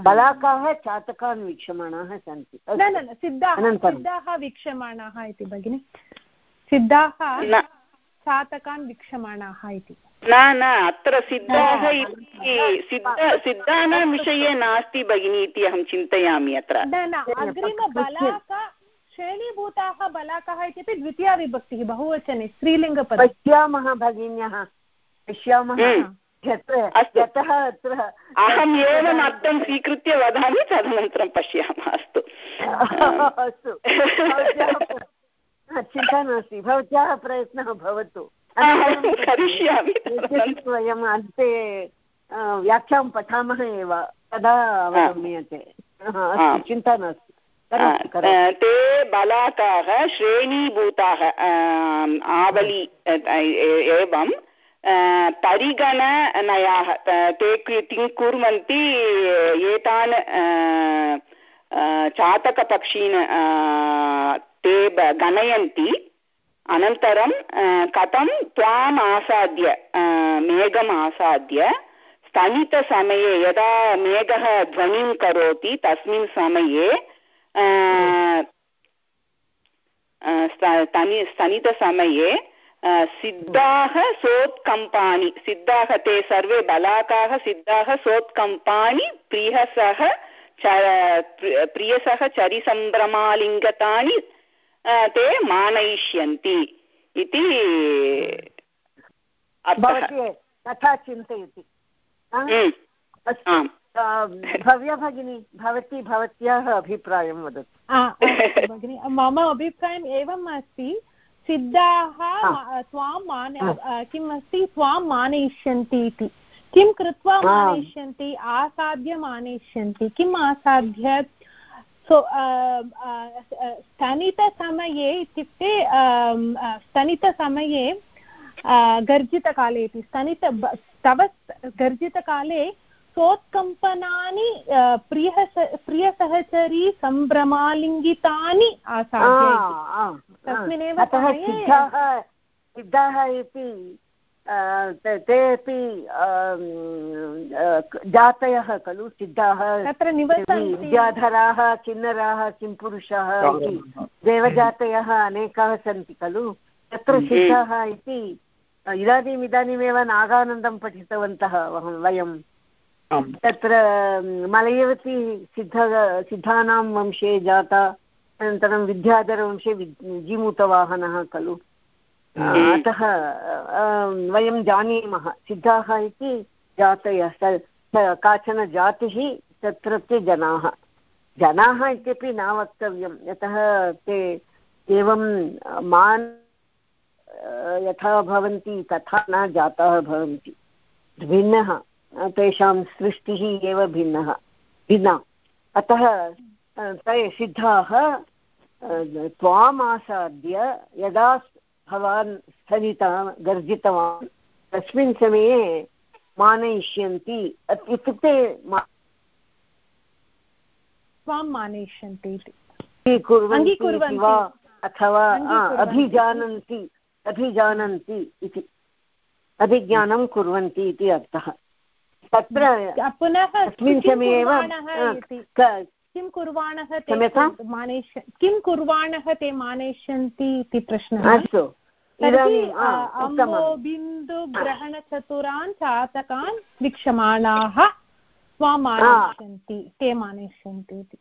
बलाकाः चातकान् वीक्षमाणाः सन्ति
न न न सिद्धाः सिद्धाः वीक्षमाणाः इति भगिनि सिद्धाः चातकान् वीक्षमाणाः इति
न न अत्र सिद्धाः इति सिद्ध सिद्धानां विषये नास्ति भगिनी इति अहं चिन्तयामि अत्र
न न अग्रिमबलाक श्रेणीभूताः बलाकः इत्यपि द्वितीया विभक्तिः बहुवचने स्त्रीलिङ्गपदे
पश्यामः भगिन्यः पश्यामः
हम्म।
यतः अत्र
अहम् एवम् अर्थं स्वीकृत्य वदामि तदनन्तरं पश्यामः अस्तु।
अस्तु। चिन्ता नास्ति। भवत्याः प्रयत्नः भवतु।
करिष्यामि।
वयम् अन्ते व्याख्यां पठामः एव। तदा अवगम्यते। चिन्ता नास्ति।
ते बलाकाः श्रेणीभूताः आवली एवं परिगणनयाः ते किं कुर्वन्ति एतान् चातकपक्षीन् ते गणयन्ति। अनन्तरं कथं त्वाम् आसाद्य मेघम् आसाद्य स्तनितसमये यदा मेघः ध्वनिं करोति, तस्मिन् समये स्तनितसमये सिद्धाः सोत्कम्पानि सिद्धाः ते सर्वे बलाकाः सिद्धाः सोत्कम्पानि प्रियसः प्रियसः चरिसम्भ्रमालिङ्गतानि ते मानयिष्यन्ति इति
तथा चिन्तयति भव्या भगिनी भवती भवत्याः अभिप्रायं वदतु
भगिनि मम अभिप्रायम् एवम् अस्ति सिद्धाः त्वां मान किम् अस्ति? त्वां मानयिष्यन्ति इति। किं कृत्वा मानयिष्यन्ति? आसाद्य मानयिष्यन्ति। किम् आसाद्य? सो स्तनितसमये इत्युक्ते स्तनितसमये गर्जितकाले इति। स्तनित तव गर्जितकाले सोत्कम्पनानि प्रियः प्रियसहचरी सम्भ्रमालिङ्गितानि तस्मिन्नेव
सिद्धाः इति ते अपि जातयः खलु सिद्धाः।
तत्र
विद्याधराः किन्नराः किंपुरुषाः इति देवजातयः अनेकाः सन्ति खलु। तत्र सिद्धाः इति इदानीम् इदानीमेव नागानन्दं पठितवन्तः वयं तत्र मलयवती सिद्ध सिद्धानां वंशे जाता अनन्तरं विद्याधरवंशे जीमूतवाहनः खलु। अतः वयं जानीमः सिद्धाः इति जातयः। काचन जातिः तत्रत्य जनाः। जनाः इत्यपि न वक्तव्यं। यतः ते एवं मान् यथा भवन्ति तथा न जाताः भवन्ति। भिन्नः। तेषां सृष्टिः एव भिन्नः भिन्ना। अतः ते सिद्धाः त्वाम् आसाद्य यदा भवान् स्थगिता गर्जितवान् तस्मिन् समये मानयिष्यन्ति। इत्युक्ते
त्वां मानयिष्यन्ति
कुर्वन्ति वा अथवा अभिजानन्ति अभिजानन्ति इति। अभिज्ञानं कुर्वन्ति इति अर्थः। तत्र
पुनः
समये एव
किं कुर्वाणः ते मानेष् किं कुर्वाणः ते मानेष्यन्ति इति प्रश्नः?
अस्तु।
अम्बो बिन्दुग्रहणचतुरान् चातकान् वीक्षमाणाः स्वामानेष्यन्ति ते मानेष्यन्ति इति।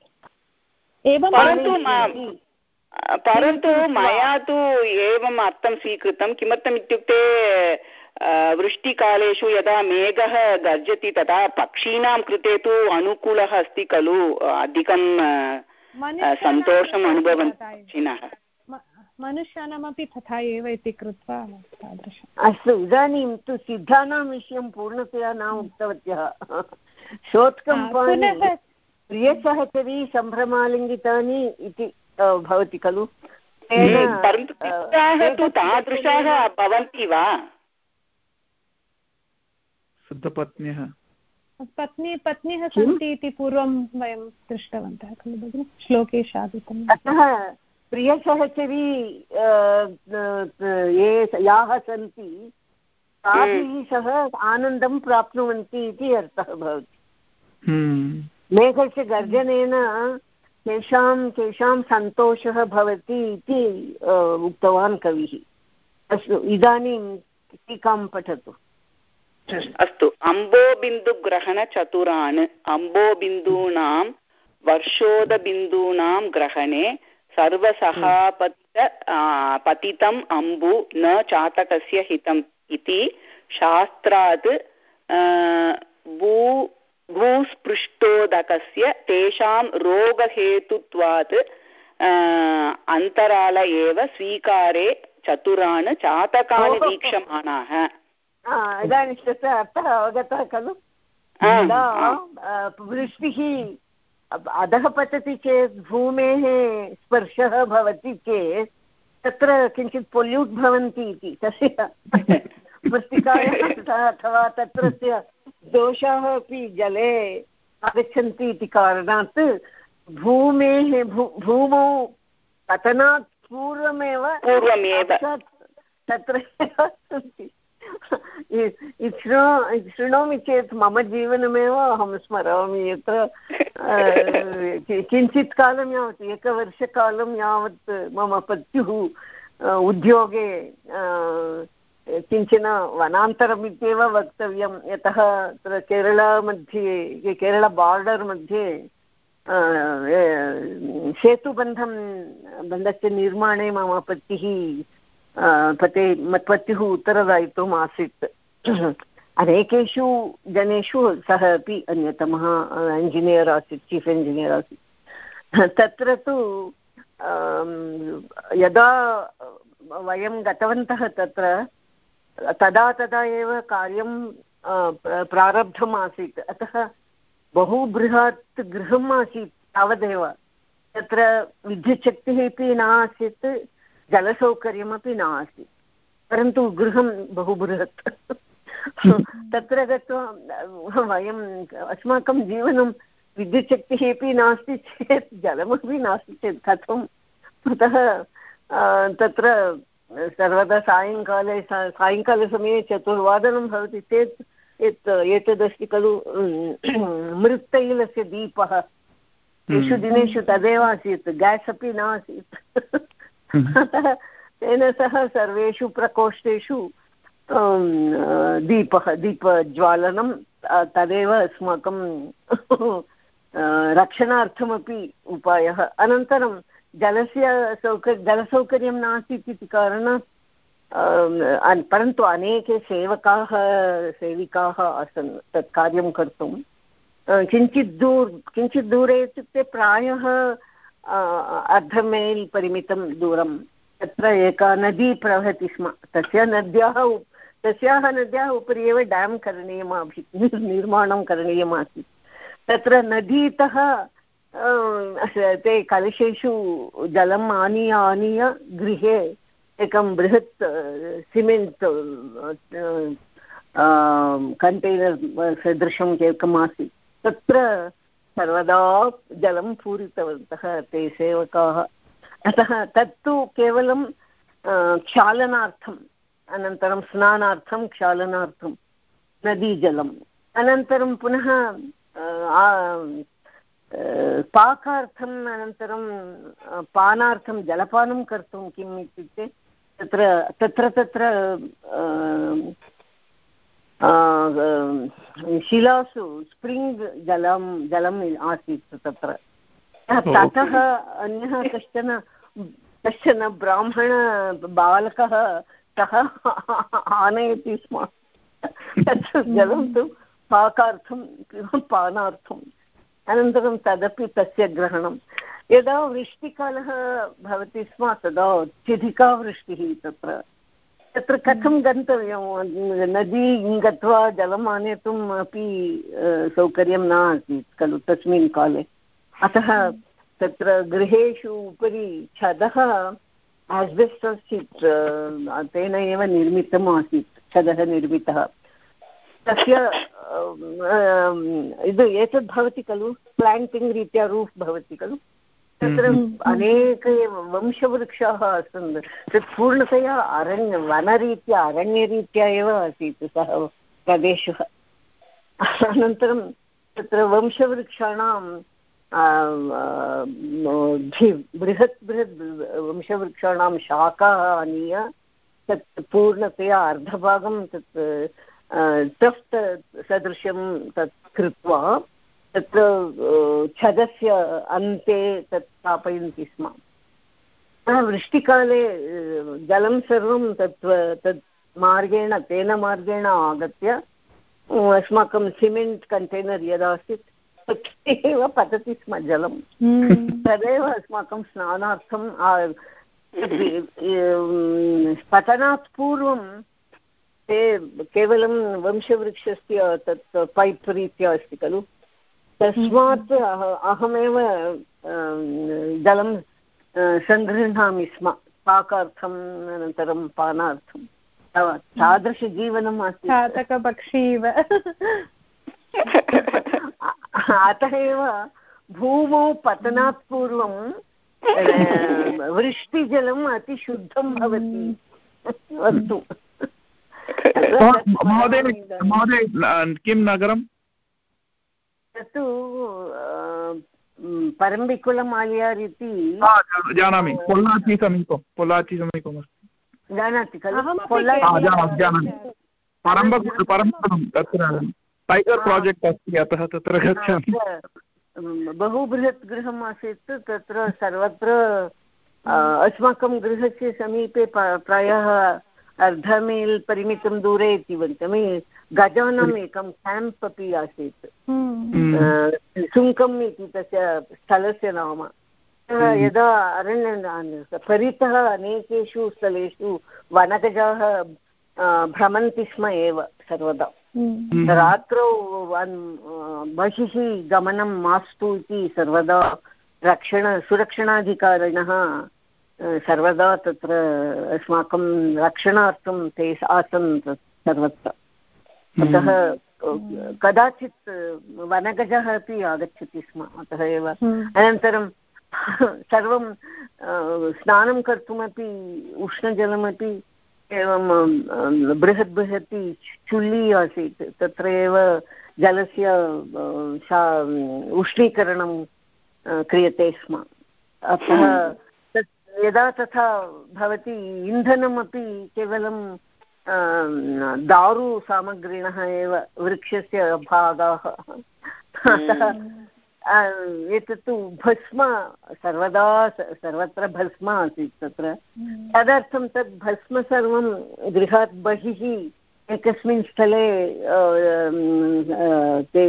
एवं
परन्तु मया तु एवम् अर्थं स्वीकृतं। किमर्थम् इत्युक्ते वृष्टिकालेषु यदा मेघः गर्जति तदा पक्षीणां कृते तु अनुकूलः अस्ति खलु अधिकं सन्तोषम् अनुभवन्ति पक्षिणः
मनुष्याणामपि तथा एव इति कृत्वा
अस्तु इदानीं तु सिद्धानां विषयं पूर्णतया न उक्तवत्यः। शोत्कं प्रियसहचरी सम्भ्रमालिङ्गितानि इति भवति खलु?
परन्तु तादृशाः भवन्ति वा?
शुद्धपत्न्यः
पत्नी पत्न्यः सन्ति इति पूर्वं वयं दृष्टवन्तः खलु भगिनि? श्लोके शादितम्।
अतः प्रियसहचरी ये याः सन्ति ताभिः सह आनन्दं प्राप्नुवन्ति इति अर्थः भवति। हम्म। मेघस्य गर्जनेन केषां केषां सन्तोषः भवति इति उक्तवान् कविः। अस्तु इदानीं टीकां पठतु।
अस्तु अम्बोबिन्दुग्रहणचतुरान् अम्बोबिन्दूनां वर्षोदबिन्दूनां ग्रहणे सर्वसहापत पतितम् अम्बु न चातकस्य हितम् इति शास्त्रात् भू भूस्पृष्टोदकस्य तेषां रोगहेतुत्वात् अन्तराल एव स्वीकारे चतुरान् चातकान् वीक्षमाणाः
इदानीं तस्य अर्थः अवगतः खलु यदा वृष्टिः अधः पतति चेत् भूमेः स्पर्शः भवति चेत् तत्र किञ्चित् पोल्यूट् भवन्ति इति तस्य मृत्तिकायाः अथवा तत्रस्य दोषाः अपि जले आगच्छन्ति इति कारणात् भूमेः भूमौ पतनात् पूर्वमेव
पूर्वमेव
तत्र सन्ति शृणोमि चेत् मम जीवनमेव अहं स्मरामि यत्र किञ्चित् कालं यावत् एकवर्षकालं यावत् मम पत्युः उद्योगे किंचन वनान्तरम् इत्येव वक्तव्यं। यतः तत्र केरळमध्ये केरळ बार्डर् मध्ये सेतुबन्धं बन्धस्य निर्माणे मम पतिः पते पत्युः उत्तरदायित्वम् आसीत् अनेकेषु जनेषु सः अपि अन्यतमः इञ्जिनियर् आसीत् चीफ् इञ्जिनियर् आसीत् तत्र तु यदा वयं गतवन्तः तत्र तदा तदा एव कार्यं प्रारब्धम् आसीत् अतः बहु बृहत् गृहम् आसीत् तावदेव तत्र विद्युच्छक्तिः अपि न आसीत् जलसौकर्यमपि न आसीत् परन्तु गृहं बहु बृहत्। तत्र गत्वा वयम् अस्माकं जीवनं विद्युच्छक्तिः अपि नास्ति चेत् जलमपि नास्ति चेत् कथम्? अतः तत्र सर्वदा सायङ्काले सायङ्कालसमये चतुर्वादनं भवति चेत् यत् एतदस्ति खलु मृत्तैलस्य दीपः। तेषु। दिनेषु तदेव आसीत् गेस् अपि न आसीत् अतः तेन सह सर्वेषु प्रकोष्ठेषु दीपः, दीपज्वालनं तदेव अस्माकं रक्षणार्थमपि उपायः। अनन्तरं जलस्य सौकर्य जलसौकर्यं नासीत् इति कारणात् परन्तु अनेके सेवकाः, सेविकाः आसन्, तत् कार्यं कर्तुं। किञ्चित् दूर, किञ्चित् दूरे इत्युक्ते प्रायः अर्धमैल् परिमितं दूरं। तत्र एका नदी प्रवहति स्म। तस्य नद्याः तस्याः नद्याः उपरि एव डेम् करणीयमासीत्, निर्माणं करणीयमासीत्। तत्र नदीतः ते कलशेषु जलम् आनीय आनीय गृहे एकं बृहत् सिमेण्ट् कण्टैनर् सदृशम् एकम् आसीत् तत्र सर्वदा जलं पूरितवन्तः ते सेवकाः। अतः तत्तु केवलं क्षालनार्थम्, अनन्तरं स्नानार्थं क्षालनार्थं नदीजलं अनन्तरं पुनः पाकार्थम्, अनन्तरं पानार्थं, जलपानं कर्तुं किम् इत्युक्ते, तत्र तत्र तत्र शिलासु स्प्रिङ्ग् जलं जलम् आसीत् तत्र। ततः अन्यः कश्चन कश्चन ब्राह्मण बालकः सः आनयति स्म। तत् जलं तु पाकार्थं पानार्थम्। अनन्तरं तदपि तस्य ग्रहणं। यदा वृष्टिकालः भवति स्म तदा अत्यधिका वृष्टिः तत्र। तत्र कथं गन्तव्यं नदी गत्वा जलम् आनेतुम् अपि सौकर्यं न आसीत् खलु तस्मिन् काले। अतः तत्र गृहेषु उपरि छदः आस्बेस्ट् आसीत् तेन एव निर्मितम् आसीत्, छदः निर्मितः। तस्य इद् एतद् भवति खलु? प्लाण्टिङ्ग् रीत्या रूफ् भवति खलु? तत्र अनेक एव वंशवृक्षाः आसन् तत् पूर्णतया अरण्य वनरीत्या अरण्यरीत्या एव आसीत् सः प्रदेशः। अनन्तरं तत्र वंशवृक्षाणां बृहत् बृहत् वंशवृक्षाणां शाखाः आनीय तत् पूर्णतया अर्धभागं तत् टफ्ट् सदृशं तत् कृत्वा तत्र छदस्य अन्ते तत् स्थापयन्ति स्म। वृष्टिकाले जलं सर्वं तत् तत् मार्गेण तेन मार्गेण आगत्य अस्माकं सिमेण्ट् कण्टैनर् यदा आसीत् तत् एव पतति स्म जलं हम्म। तदेव अस्माकं स्नानार्थं पतनात् पूर्वं ते केवलं वंशवृक्षस्य तत् पैप् रीत्या अस्ति खलु? तस्मात् अहमेव जलं सङ्गृह्णामि स्म। पाकार्थम् अनन्तरं पानार्थं तादृशजीवनम् अस्ति
चातकपक्षी इव।
अतः एव भूमौ पतनात् पूर्वं वृष्टिजलम् अतिशुद्धं भवति। अस्तु।
महोदय किं नगरं
तत्तु परम्बिकुलमालियार् इति
जानामि। पोल्लाचि समीपं पोल्लाचि समीपम् अस्ति।
जानाति खलु?
जानामि परम्बकुलं तत्र टैगर् प्राजेक्ट् अस्ति अतः तत्र गच्छामि।
बहु बृहत् गृहम् आसीत् तत्र सर्वत्र अस्माकं गृहस्य समीपे प्रायः अर्धमील् परिमितं दूरे इति वदामि गजानाम् एकं केम्प् अपि आसीत् हम्म। सुङ्कम् इति तस्य स्थलस्य नाम हम्म। यदा अरण्य परितः अनेकेषु स्थलेषु वनगजाः भ्रमन्ति स्म एव सर्वदा हम्म। रात्रौ बहिः गमनं मास्तु इति सर्वदा रक्षण सुरक्षणाधिकारिणः सर्वदा तत्र अस्माकं रक्षणार्थं ते आसन् सर्वत्र अतः हम्म। कदाचित् वनगजः अपि आगच्छति स्म अतः एव हम्म। अनन्तरं सर्वं स्नानं कर्तुमपि उष्णजलमपि एवं बृहत् बृहति चुल्ली आसीत् तत्र एव जलस्य उष्णीकरणं क्रियते स्म अतः तत् यदा तथा भवति इन्धनमपि केवलं दारुसामग्रिणः एव वृक्षस्य भागाः। अतः एतत्तु भस्म सर्वदा सर्वत्र भस्म आसीत् तत्र। तदर्थं तद् भस्म सर्वं गृहात् बहिः एकस्मिन् स्थले ते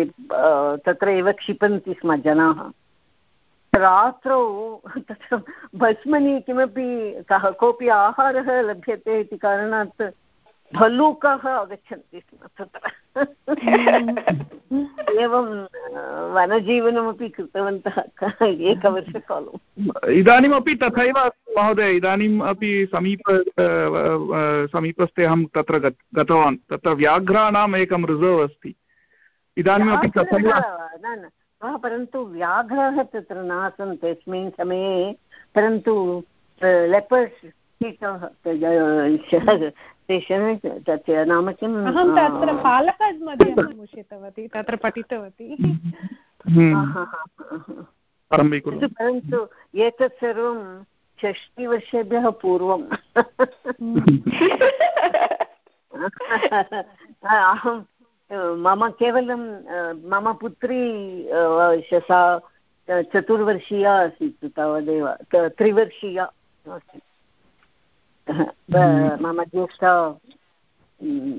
तत्र एव क्षिपन्ति स्म जनाः। रात्रौ तत्र भस्मनि किमपि कः कोऽपि आहारः लभ्यते इति कारणात् भल्लूकाः आगच्छन्ति स्म तत्र। एवं वनजीवनमपि कृतवन्तः एकवर्षकालम्
इदानीमपि तथैव महोदय इदानीम् अपि समीप समीपस्थे अहं तत्र गतवान्। तत्र व्याघ्राणाम् एकं रिसर्व् अस्ति। इदानीमपि तथैव
परन्तु व्याघ्राः तत्र नासन् तस्मिन् समये परन्तु लेपर्स् तस्य नाम किम्?
अहं तत्र पालकाड् मध्ये उषितवती तत्र पठितवती।
परन्तु एतत् सर्वं षष्टिवर्षेभ्यः पूर्वम्। अहं मम केवलं मम पुत्री सा चतुर्वर्षीया आसीत् तावदेव त्रिवर्षीया आसीत्। मम ज्येष्ठा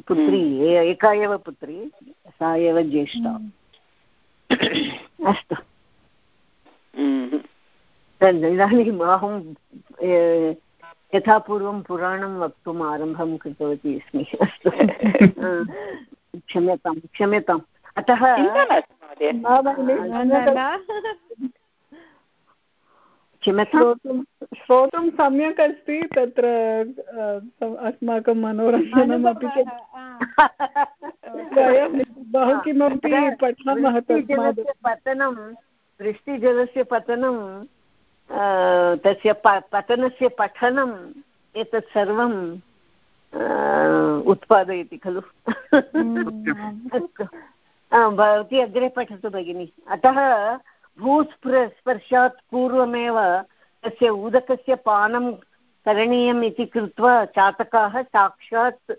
पुत्री एका एव पुत्री सा एव ज्येष्ठा। अस्तु। इदानीम् अहं यथा पूर्वं पुराणं वक्तुम् आरम्भं कृतवती अस्मि। अस्तु। क्षम्यतां क्षम्यताम् अतः
श्रोतुं श्रोतुं सम्यक् अस्ति तत्र अस्माकं मनोरञ्जनमपि वयं बहु किमपि पठामः
पतनं वृष्टिजलस्य पतनं तस्य पतनस्य पठनम् एतत् सर्वं उत्पादयति खलु? भवती अग्रे पठतु भगिनि। अतः भूस्पृ स्पर्शात् पूर्वमेव तस्य उदकस्य पानं करणीयम् इति कृत्वा चातकाः साक्षात्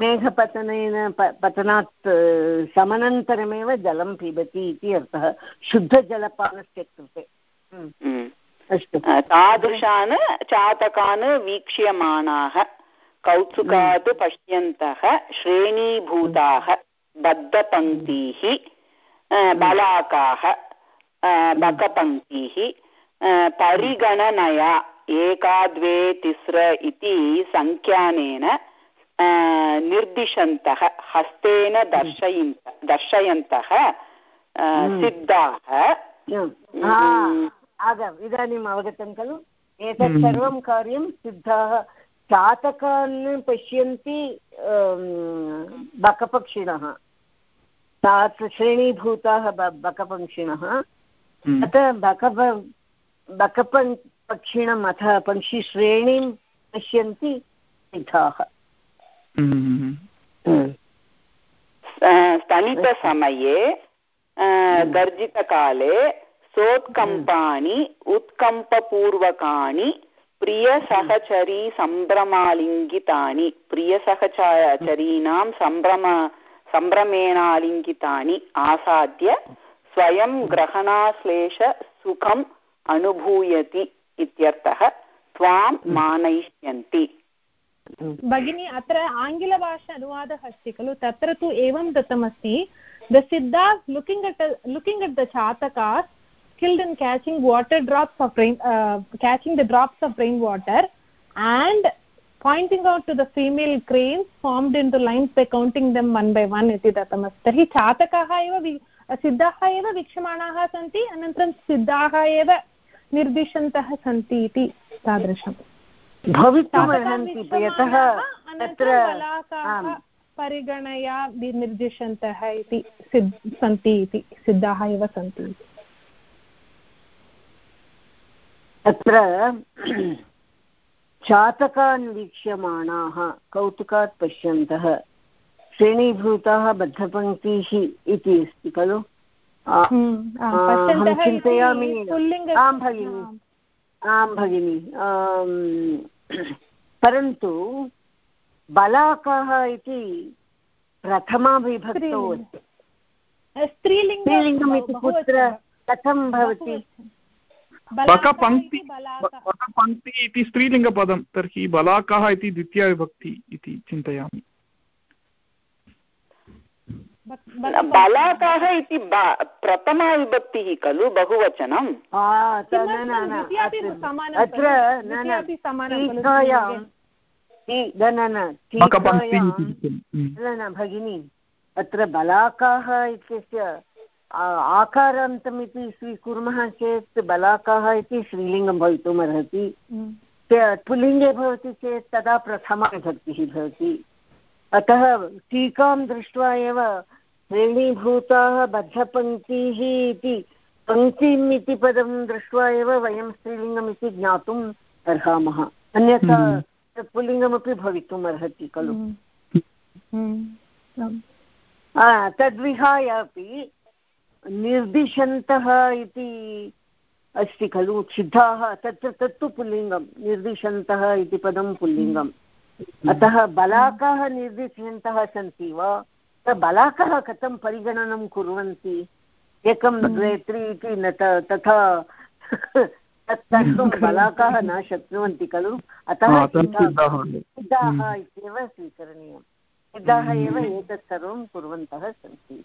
मेघपतनेन पतनात् समनन्तरमेव जलं पिबति इति अर्थः। शुद्धजलपानस्य कृते।
अस्तु। तादृशान् चातकान् वीक्ष्यमाणाः। कौत्सुकात् पश्यन्तः श्रेणीभूताः बद्धपङ्क्तीः बलाकाः बकपङ्क्तिः परिगणनया एका द्वे तिस्र इति सङ्ख्यानेन निर्दिशन्तः हस्तेन दर्शयन्त दर्शयन्तः सिद्धाः।
इदानीम् अवगतं खलु? एतत् सर्वं कार्यं सिद्धाः चातकान् पश्यन्ति बकपक्षिणः तात् श्रेणीभूताः बकपक्षिणः हम्म। अतः बकप बकपन् पक्षिणम् अथ पक्षिश्रेणीं पश्यन्ति सिद्धाः
हम्म। हम्म। स्तनितसमये गर्जितकाले सोत्कम्पानि उत्कम्पपूर्वकाणि प्रियसहचरी सम्भ्रमालिङ्गितानि प्रियसहचरीणां सम्भ्रम सम्भ्रमेणालिङ्गितानि आसाद्य स्वयं ग्रहणाश्लेष सुखम् अनुभूयति इत्यर्थः त्वां मानयिष्यन्ति।
भगिनी, अत्र आङ्ग्लभाषा अनुवादः अस्ति खलु? तत्र तु एवं दत्तमस्ति। द सिद्धास् लुकिङ्ग् लुकिङ्ग् अट् द चातकास् skilled in catching water drops of rain uh, catching the drops of rainwater and pointing out to the female cranes formed into lines by counting them one by one इति दत्तमस्ति तर्हि चातकाः एव सिद्धाः एव वीक्षमाणाः सन्ति अनन्तरं सिद्धाः एव निर्दिशन्तः सन्ति इति तादृशम् परिगणया निर्दिशन्तः इति सन्ति इति सिद्धाः एव सन्ति
अत्र चातकान् वीक्ष्यमाणाः कौतुकात् पश्यन्तः श्रेणीभूताः बद्धपङ्क्तिः इति अस्ति खलु?
हम्म, अहं चिन्तयामि।
आं भगिनि। आं भगिनि परन्तु बलाकाः इति प्रथमाविभक्तौ अस्ति। स्त्रीलिङ्गम् इति कुत्र कथं भवति?
बकपङ्क्ति बकपङ्क्ति इति स्त्रीलिङ्गपदं तर्हि बलाकः इति द्वितीयविभक्ति इति चिन्तयामि।
बलाकः इति प्रथमाविभक्तिः खलु बहुवचनम्
अत्र भगिनी अत्र बलाकाः इत्यस्य आकारान्तम् इति स्वीकुर्मः चेत् बलाकाः इति श्रीलिङ्गं भवितुम् अर्हति। पुल्लिङ्गे भवति चेत् तदा प्रथमा विभक्तिः भवति। अतः टीकां दृष्ट्वा एव श्रेणीभूताः बद्धपङ्क्तिः इति पङ्क्तिम् इति पदं दृष्ट्वा एव वयं स्त्रीलिङ्गम् इति ज्ञातुम् अर्हामः। अन्यथा तत् पुल्लिङ्गमपि भवितुम् अर्हति खलु। तद्विहाय अपि निर्दिशन्तः इति अस्ति खलु सिद्धाः तत्र तत्तु पुल्लिङ्गं निर्दिशन्तः इति पदं पुल्लिङ्गम्। अतः बलाकाः निर्दिशन्तः सन्ति वा? बलाकाः कथं परिगणनं कुर्वन्ति? एकं द्वे इति न तथा तत् कर्तुं बलाकाः न शक्नुवन्ति खलु। अतः सिद्धाः इत्येव स्वीकरणीयम्। सिद्धाः एव एतत् सर्वं कुर्वन्तः सन्ति।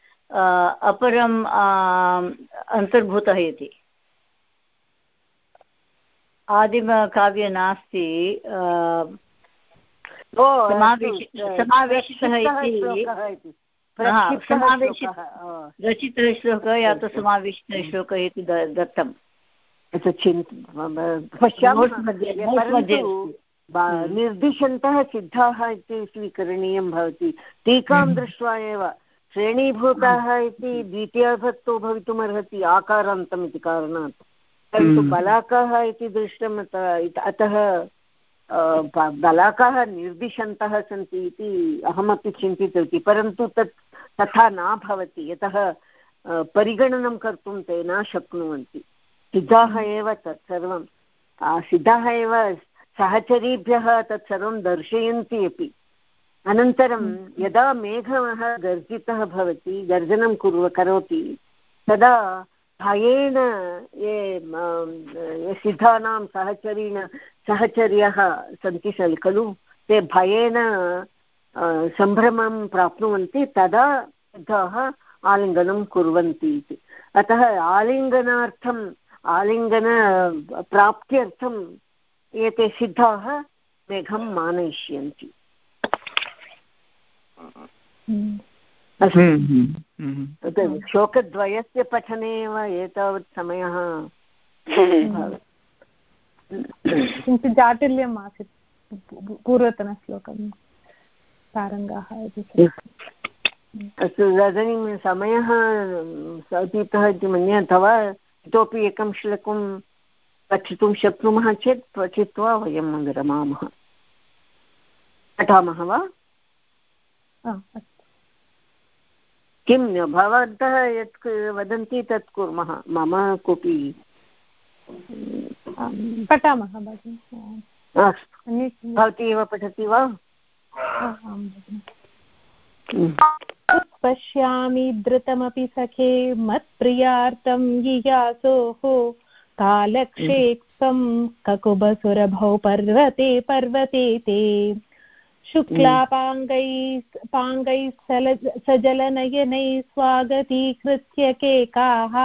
अपरम् अन्तर्भूतः इति। आदिमकाव्ये नास्ति समावेशितः इति। रचितः श्लोकः या तु समावेशितः श्लोकः इति दत्तम्।
निर्दिशन्तः सिद्धाः इति स्वीकरणीयं भवति। टीकां दृष्ट्वा एव। श्रेणीभूताः इति द्वितीयभक्तौ भवितुमर्हति आकारान्तम् इति कारणात्। परन्तु बलाकाः इति दृष्टम् अतः बलाकाः निर्दिशन्तः सन्ति इति अहमपि चिन्तितवती परन्तु तत् तथा न भवति यतः परिगणनं कर्तुं ते न शक्नुवन्ति। सिद्धाः एव तत् सर्वं। सिद्धाः एव सहचरीभ्यः तत् सर्वं दर्शयन्ति अपि। अनन्तरं यदा मेघः गर्जितः भवति गर्जनं कुर्व करोति तदा भयेन ये सिद्धानां सहचरीण सहचर्यः सन्ति खलु ते भयेन सम्भ्रमं प्राप्नुवन्ति तदा सिद्धाः आलिङ्गनं कुर्वन्ति इति। अतः आलिङ्गनार्थम् आलिङ्गन प्राप्त्यर्थम् एते सिद्धाः मेघं मानयिष्यन्ति। अस्तु। हम्म, हम्म, हम्म। श्लोकद्वयस्य पठने एव एतावत् समयः
किञ्चित् जाटिल्यम् आसीत् पूर्वतनश्लोकं तारङ्गाः इति
अस्तु इदानीं समयः अतीतः इति मन्ये अथवा इतोपि एकं श्लोकं पठितुं शक्नुमः चेत् पठित्वा वयं विरमामः पठामः वा? किं भवन्तः यत् वदन्ति तत् कुर्मः? मम कोऽपि
पठामः
भवती एव पठति वा?
पश्यामि धृतमपि सखे मत्प्रियार्थं यियासोः। कालक्षेपं ककुबसुरभौ पर्वते पर्वते ते। शुक्लापाङ्गैः पाङ्गैः सल सजलनयनैः स्वागतीकृत्य केकाः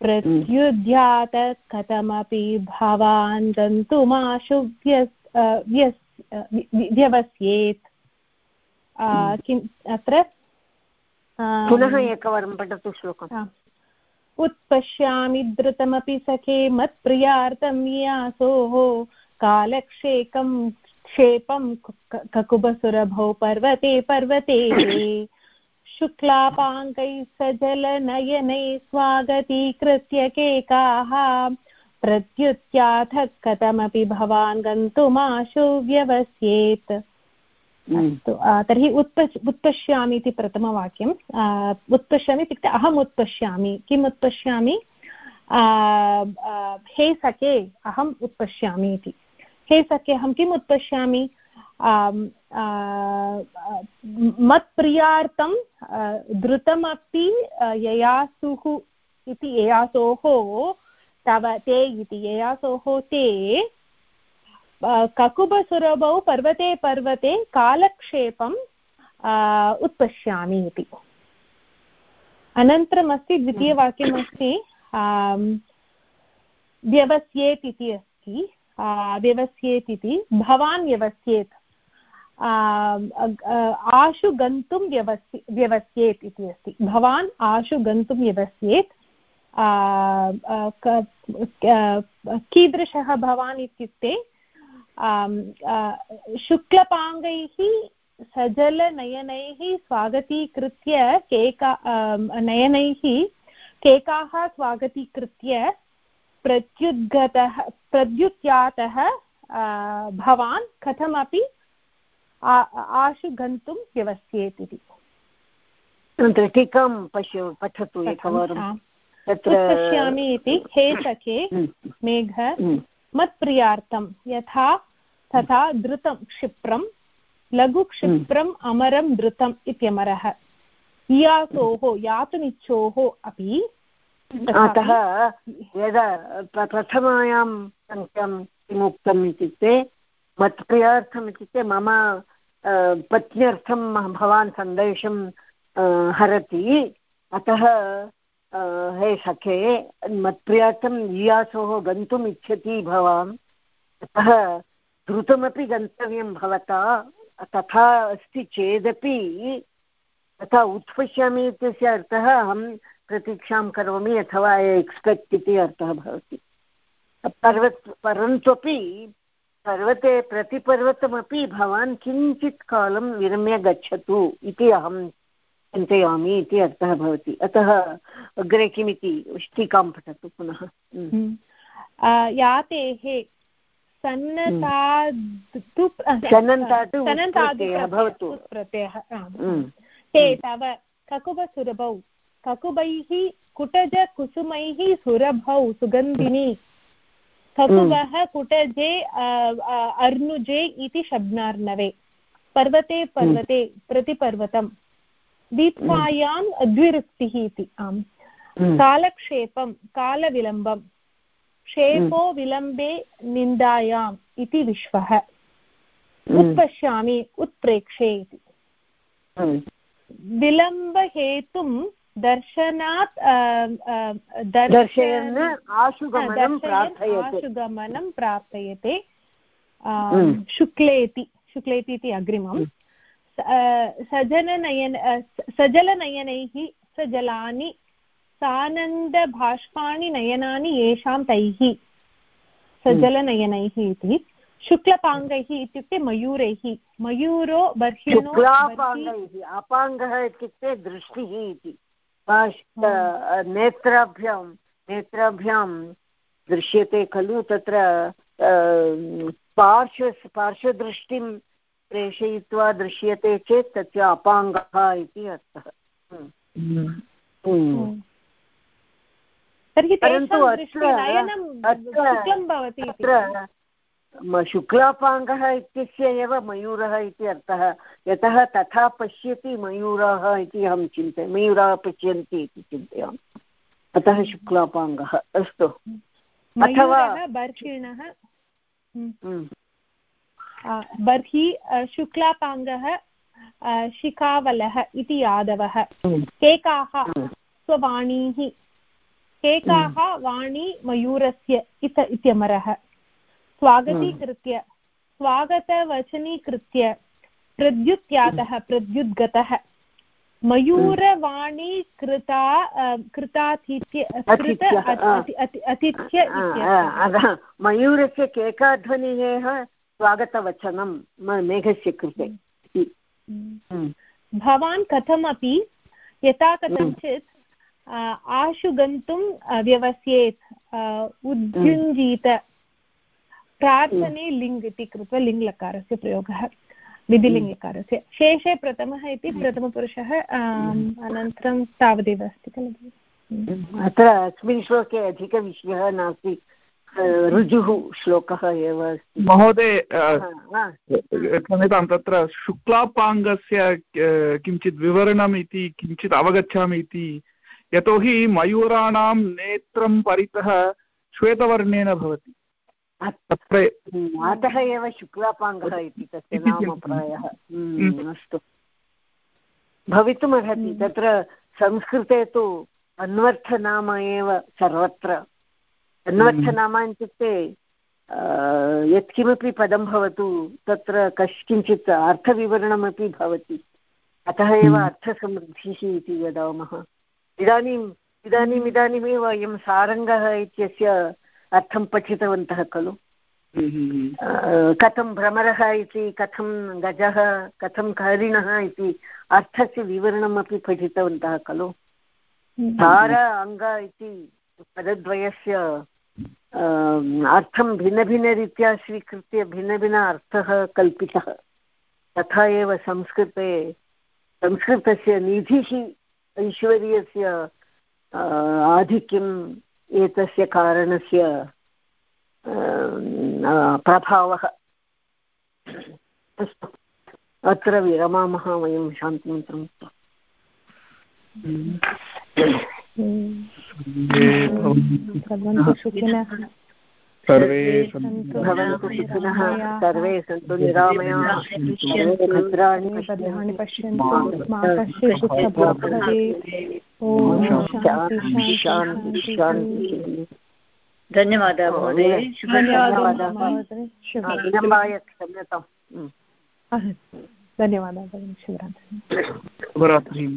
प्रत्युद्यात कथमपि भवान् गन्तुमाशु व्यवस्येत्। किम् अत्र?
पुनः एकवारं पठतु श्लोकम्।
उत्पश्यामि धृतमपि सखे मत्प्रियार्थं यासोः कालक्षेकं क्षेपं ककुबसुरभौ पर्वते पर्वते शुक्लापाङ्कैः सजलनयनैः स्वागतीकृत्य केकाः प्रत्युत्याथ कथमपि भवान् गन्तुमाशु व्यवस्येत् अस्तु तर्हि उत्पश् उत्पश्यामि इति प्रथमवाक्यम्। उत्पश्यामि इत्युक्ते अहम् उत्पश्यामि। किम् उत्पश्यामि? हे सखे अहम् उत्पश्यामि इति। हे सखे अहं किम् उत्पश्यामि? मत्प्रियार्थं धृतमपि ययासुः इति ययासोः तव ते इति ययासोः ते ककुबसुरभौ पर्वते पर्वते कालक्षेपम् उत्पश्यामि इति। अनन्तरमस्ति द्वितीयवाक्यमस्ति व्यवस्येत् इति अस्ति। व्यवस्येत् इति भवान् व्यवस्येत् आशु गन्तुं व्यवस्य व्यवस्येत् इति अस्ति। भवान् आशु गन्तुं व्यवस्येत् कीदृशः भवान् इत्युक्ते शुक्लपाङ्गैः सजलनयनैः स्वागतीकृत्य केका नयनैः केकाः स्वागतीकृत्य प्रत्युद्गतः प्रत्युत्यातः भवान् कथमपि आशु गन्तुं व्यवस्येत् इति
टीकां पश्य पठतु एकवारं.
पश्यामि इति हे
हम्म।
मेघ
हम्म।
मत्प्रियार्थं यथा तथा धृतं क्षिप्रं लघुक्षिप्रम् अमरं धृतम् इत्यमरः। इयासोः यातुमिच्छोः अपि
अतः यदा प्रथमायां सङ्ख्यां किम् उक्तम् इत्युक्ते मत्प्रियार्थम् इत्युक्ते मम पत्न्यर्थं भवान् सन्देशं हरति। अतः हे सखे मत्प्रियार्थं जियासोः गन्तुम् इच्छति भवान्। अतः द्रुतमपि गन्तव्यं भवता तथा अस्ति चेदपि तथा उत्पश्यामि इत्यस्य अर्थः अहं प्रतीक्षां करोमि अथवा एक्स्पेक्ट् इति अर्थः भवति। पर्वत परन्तुपि पर्वते प्रतिपर्वतमपि भवान् किञ्चित् कालं विरम्य गच्छतु इति अहं चिन्तयामि इति अर्थः भवति। अतः अग्रे किमिति टीकां पठतु पुनः। हम्म।
हम्म। यातेः
भवतु।
प्रत्ययः ते तव ककुबसुरभौ ककुबैः कुटजकुसुमैः सुरभौ सुगन्धिनी। ककुबः कुटजे अर्नुजे इति शब्नार्णवे पर्वते पर्वते प्रतिपर्वतं दीप्तायां द्विरुक्तिः इति। आम्। कालक्षेपं कालविलम्बं क्षेपो विलम्बे निन्दायाम् इति विश्वः। उत्पश्यामि उत्प्रेक्षे इति। विलम्बहेतुं दर्शनात्
दर्शयन् आशुगमनं
प्रार्थयते। शुक्लेति शुक्लेति इति अग्रिमं सजननयन सजलनयनैः सजलानि सानन्दभाष्पाणि नयनानि येषां तैः सजलनयनैः इति। शुक्लपाङ्गैः इत्युक्ते मयूरैः मयूरो बर्हिणो
अपाङ्गः इत्युक्ते दृष्टिः इति। नेत्राभ्यां नेत्राभ्यां दृश्यते खलु तत्र पार्श्व पार्श्वदृष्टिं प्रेषयित्वा दृश्यते चेत् तस्य अपाङ्गः इति अर्थः। हम्म। हम्म।
परन्तु अत्र
शुक्लापाङ्गः इत्यस्य एव मयूरः इति अर्थः। यतः तथा पश्यति मयूराः इति अहं चिन्तयामि मयूराः पश्यन्ति इति चिन्तयामि। अतः शुक्लापाङ्गः अस्तु।
अथवा बर्हिणः हम्म। बर्हि शुक्लापाङ्गः शिखावलः इति यादवः। केकाः स्ववाणीः। केकाः वाणी मयूरस्य इत इत्यमरः। स्वागतीकृत्य स्वागतवचनीकृत्य प्रद्युत्यातः प्रद्युद्गतः। मयूरवाणी कृता कृतातिथ्य अतिथ्य
मयूरस्य केकाध्वनिः स्वागतवचनं मेघस्य कृते।
हम्म। भवान् कथमपि यथा कथञ्चित् आशु गन्तुं व्यवस्येत् उद्युञ्जीत प्रार्थने लिङ् इति कृत्वा लिङ् लकारस्य प्रयोगः विधिलिङ्गकारस्य। शेषे प्रथमः इति प्रथमपुरुषः अनन्तरं तावदेव अस्ति खलु।
अत्र अस्मिन् श्लोके अधिकविषयः नास्ति ऋजुः श्लोकः एव अस्ति।
महोदय क्षम्यतां तत्र शुक्लापाङ्गस्य किञ्चित् विवरणम् इति किञ्चित् अवगच्छामि इति। यतोहि मयूराणां नेत्रं परितः श्वेतवर्णेन भवति।
अतः एव शुक्लापाङ्गः इति तस्य नाम प्रायः। अस्तु। भवितुमर्हति। तत्र संस्कृते तु अन्वर्थनाम एव सर्वत्र। अन्वर्थनाम इत्युक्ते यत्किमपि पदं भवतु तत्र कश्चिञ्चित् अर्थविवरणमपि भवति। अतः एव। अर्थसमृद्धिः इति वदामः। इदानीम् इदानीम् इदानीमेव वयं सारङ्गः इत्यस्य अर्थं पठितवन्तः खलु। कथं भ्रमरः इति कथं गजः कथं हरिणः इति अर्थस्य विवरणमपि पठितवन्तः खलु। सार अङ्ग इति पदद्वयस्य अर्थं भिन्नभिन्नरीत्या स्वीकृत्य भिन्नभिन्न अर्थः कल्पितः। तथा एव संस्कृते संस्कृतस्य निधिः ऐश्वर्यस्य आधिक्यम् एतस्य कारणस्य प्रभावः। अस्तु। अत्र विरमामः वयं शान्तिमन्त्रं
भवन्तु सुखिनः
सर्वे
भवन्तु सुखिनः सर्वे सन्तु निरामया। भद्राणि
भद्राणि पश्यन्तु। मा कश्चित् भवेत् ॐ शान्ति शान्ति शान्तिः
धन्यवादः महोदय।
धन्यवादः
विलम्बाय क्षम्यताम्
धन्यवादः
शुभरात्रिः।